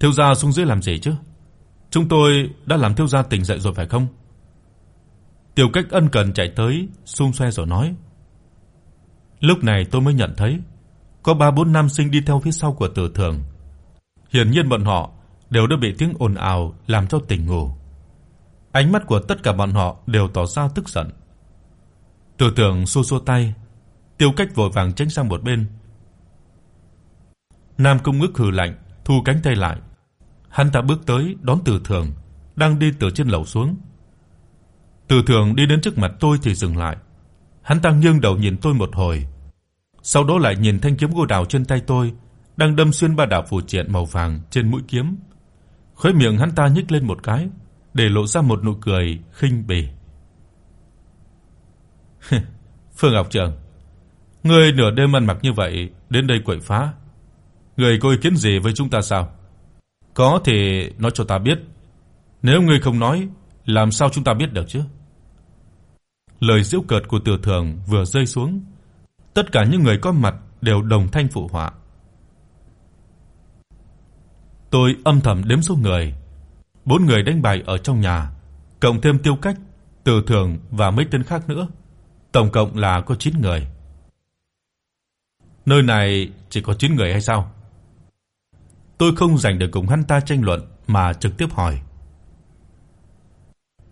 thiếu gia xuống dưới làm gì chứ? Chúng tôi đã làm thiếu gia tỉnh dậy rồi phải không? Tiểu Cách ân cần chạy tới, xung xoe rồi nói. Lúc này tôi mới nhận thấy có 3 4 nam sinh đi theo phía sau của Từ Thường. Hiển nhiên bọn họ đều đã bị tiếng ồn ào làm cho tỉnh ngủ. Ánh mắt của tất cả bọn họ đều tỏ ra tức giận. Từ Thường xua xua tay, Tiêu Cách vội vàng tránh sang một bên. Nam Cung Ngức hừ lạnh, thu cánh tay lại. Hắn ta bước tới đón Từ Thường đang đi từ trên lầu xuống. Từ Thường đi đến trước mặt tôi thì dừng lại. Hắn ta nghiêng đầu nhìn tôi một hồi, sau đó lại nhìn thanh kiếm gỗ đào trên tay tôi đang đâm xuyên ba đạo phù triện màu vàng trên mũi kiếm. Khóe miệng hắn ta nhếch lên một cái, để lộ ra một nụ cười khinh bỉ. Phương Ngọc Trường, ngươi nửa đêm ăn mặc như vậy đến đây quậy phá, ngươi có ý kiến gì với chúng ta sao? Có thể nói cho ta biết. Nếu ngươi không nói, làm sao chúng ta biết được chứ? Lời giễu cợt của Từ Thường vừa rơi xuống, tất cả những người có mặt đều đồng thanh phụ họa. Tôi âm thầm đếm số người. Bốn người đánh bài ở trong nhà, cộng thêm Tiêu Cách, Từ Thường và mấy tên khác nữa, tổng cộng là có 9 người. Nơi này chỉ có 9 người hay sao? Tôi không rảnh để cùng hắn ta tranh luận mà trực tiếp hỏi.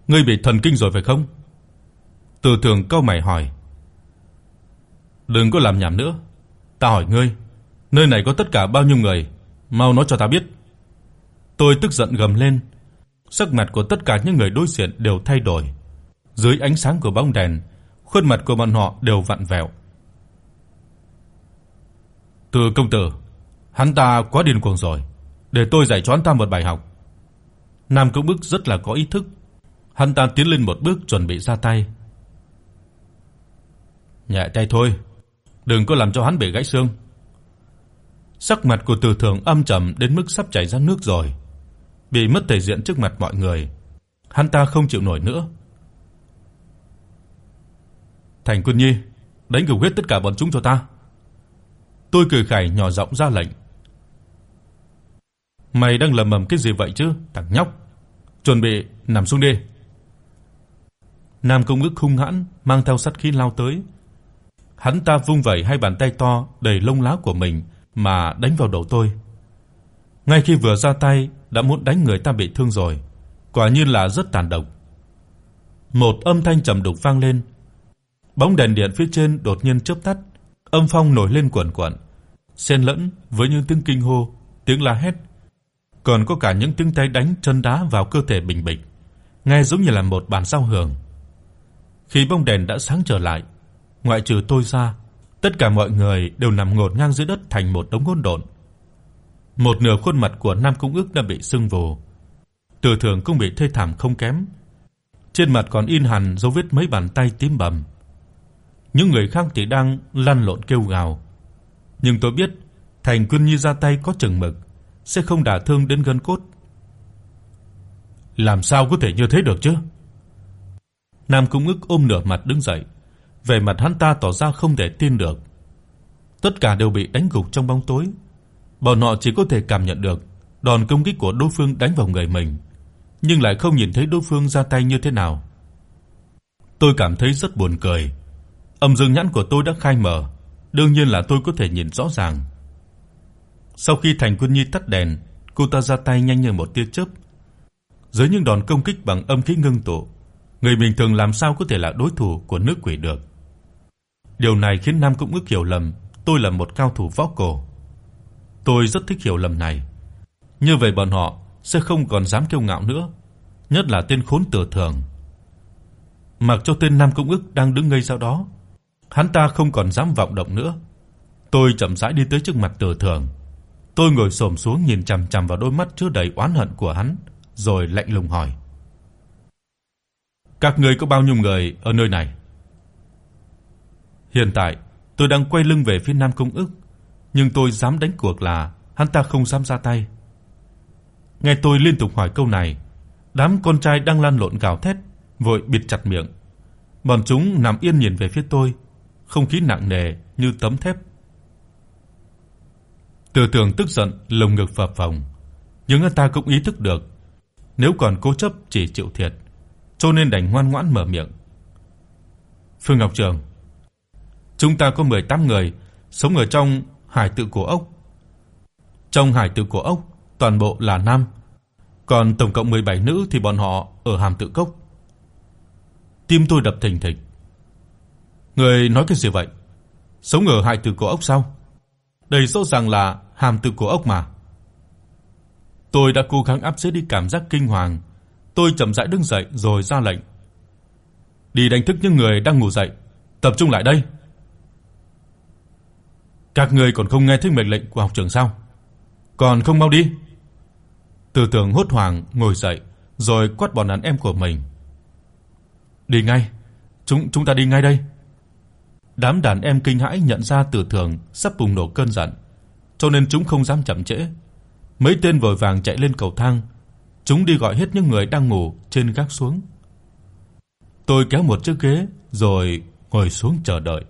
Ngươi bị thần kinh rồi phải không? Từ Thường cau mày hỏi. Đừng có làm nhảm nữa, ta hỏi ngươi, nơi này có tất cả bao nhiêu người, mau nói cho ta biết. Tôi tức giận gầm lên, sắc mặt của tất cả những người đối diện đều thay đổi. Dưới ánh sáng của bóng đèn, khuôn mặt của bọn họ đều vặn vẹo. Từ công tử, hắn ta quá điên cuồng rồi, để tôi dạy cho hắn ta một bài học. Nam Công Bức rất là có ý thức, hắn ta tiến lên một bước chuẩn bị ra tay. Nhẹ tay thôi, đừng có làm cho hắn bị gãy xương. Sắc mặt của Từ Thường âm trầm đến mức sắp chảy ra nước rồi bị mất thể diện trước mặt mọi người. Hắn ta không chịu nổi nữa. Thành Quân Nhi, đánh gục hết tất cả bọn chúng cho ta. Tôi cười khẩy nhỏ giọng ra lệnh. Mày đang lầm mầm cái gì vậy chứ, thằng nhóc? Chuẩn bị nằm xuống đi. Nam công Ngức hung hãn mang theo sát khí lao tới. Hắn ta vung vẩy hai bàn tay to đầy lông lá của mình mà đánh vào đầu tôi. Ngay khi vừa ra tay đã muốn đánh người ta bị thương rồi, Quả nhiên là rất tàn độc. Một âm thanh trầm đục vang lên. Bóng đèn điện phía trên đột nhiên chớp tắt, âm phong nổi lên quần quần, xen lẫn với những tiếng kinh hô, tiếng la hét, còn có cả những tiếng tay đánh chân đá vào cơ thể Bình Bình, nghe giống như là một bản giao hưởng. Khi bóng đèn đã sáng trở lại, ngoại trừ tôi ra, tất cả mọi người đều nằm ngổn ngang dưới đất thành một đống hỗn độn. Một nửa khuôn mặt của Nam Cung Ước đã bị sưng vù, Từ Thường cũng bị thê thảm không kém. Trên mặt còn in hằn dấu vết mấy bàn tay tím bầm. Những người khác thì đang lăn lộn kêu gào. Nhưng tôi biết, Thành Quân Nhi ra tay có chừng mực, sẽ không đả thương đến gân cốt. Làm sao có thể như thế được chứ? Nam Cung Ức ôm nửa mặt đứng dậy, vẻ mặt hắn ta tỏ ra không thể tin được. Tất cả đều bị đánh gục trong bóng tối. Bọn họ chỉ có thể cảm nhận được đòn công kích của đối phương đánh vào người mình, nhưng lại không nhìn thấy đối phương ra tay như thế nào. Tôi cảm thấy rất buồn cười. Âm dương nhãn của tôi đã khai mở, đương nhiên là tôi có thể nhìn rõ ràng. Sau khi Thành Quân Nhi tắt đèn, cô ta ra tay nhanh như một tia chớp. Dưới những đòn công kích bằng âm khí ngưng tụ, người bình thường làm sao có thể là đối thủ của nữ quỷ được. Điều này khiến Nam cũng ước hiểu lầm tôi là một cao thủ võ cổ. Tôi rất thích hiểu lầm này. Như vậy bọn họ sẽ không còn dám kiêu ngạo nữa, nhất là tên khốn Tử Thường. Mặc cho tên Nam Công ước đang đứng ngây ra đó, hắn ta không còn dám vọng động nữa. Tôi chậm rãi đi tới trước mặt Từ Thường. Tôi ngồi xổm xuống nhìn chằm chằm vào đôi mắt chứa đầy oán hận của hắn, rồi lạnh lùng hỏi: "Các ngươi có bao nhiêu người ở nơi này?" Hiện tại, tôi đang quay lưng về phía Nam Công Ức, nhưng tôi dám đánh cuộc là hắn ta không dám ra tay. Nghe tôi liên tục hỏi câu này, đám con trai đang lăn lộn gào thét, vội bịt chặt miệng. Bọn chúng nằm yên nhìn về phía tôi, không khí nặng nề như tấm thép. Từ Tưởng tức giận, lồng ngực phập phồng, nhưng anh ta cũng ý thức được, nếu còn cố chấp chỉ chịu thiệt, cho nên đành ngoan ngoãn mở miệng. Phương Ngọc Trường, chúng ta có 18 người sống ở trong Hải Tự Cổ Ốc. Trong Hải Tự Cổ Ốc, toàn bộ là nam, còn tổng cộng 17 nữ thì bọn họ ở Hàm Tự Cốc. Tim tôi đập thình thịch. Người nói cái gì vậy? Sống ở hai từ Cổ Ốc sao? Đây rõ ràng là Hàm từ Cổ Ốc mà. Tôi đã cố gắng áp chế đi cảm giác kinh hoàng, tôi chậm rãi đứng dậy rồi ra lệnh. Đi đánh thức những người đang ngủ dậy, tập trung lại đây. Các ngươi còn không nghe thấy mệnh lệnh của học trưởng sao? Còn không mau đi. Từ Tường hốt hoảng ngồi dậy, rồi quát bọn đàn em của mình. Đi ngay, chúng chúng ta đi ngay đây. Đám đàn em kinh hãi nhận ra Từ Thường sắp bùng nổ cơn giận, cho nên chúng không dám chậm trễ. Mấy tên vội vàng chạy lên cầu thang, chúng đi gọi hết những người đang ngủ trên gác xuống. Tôi kéo một chiếc ghế rồi ngồi xuống chờ đợi.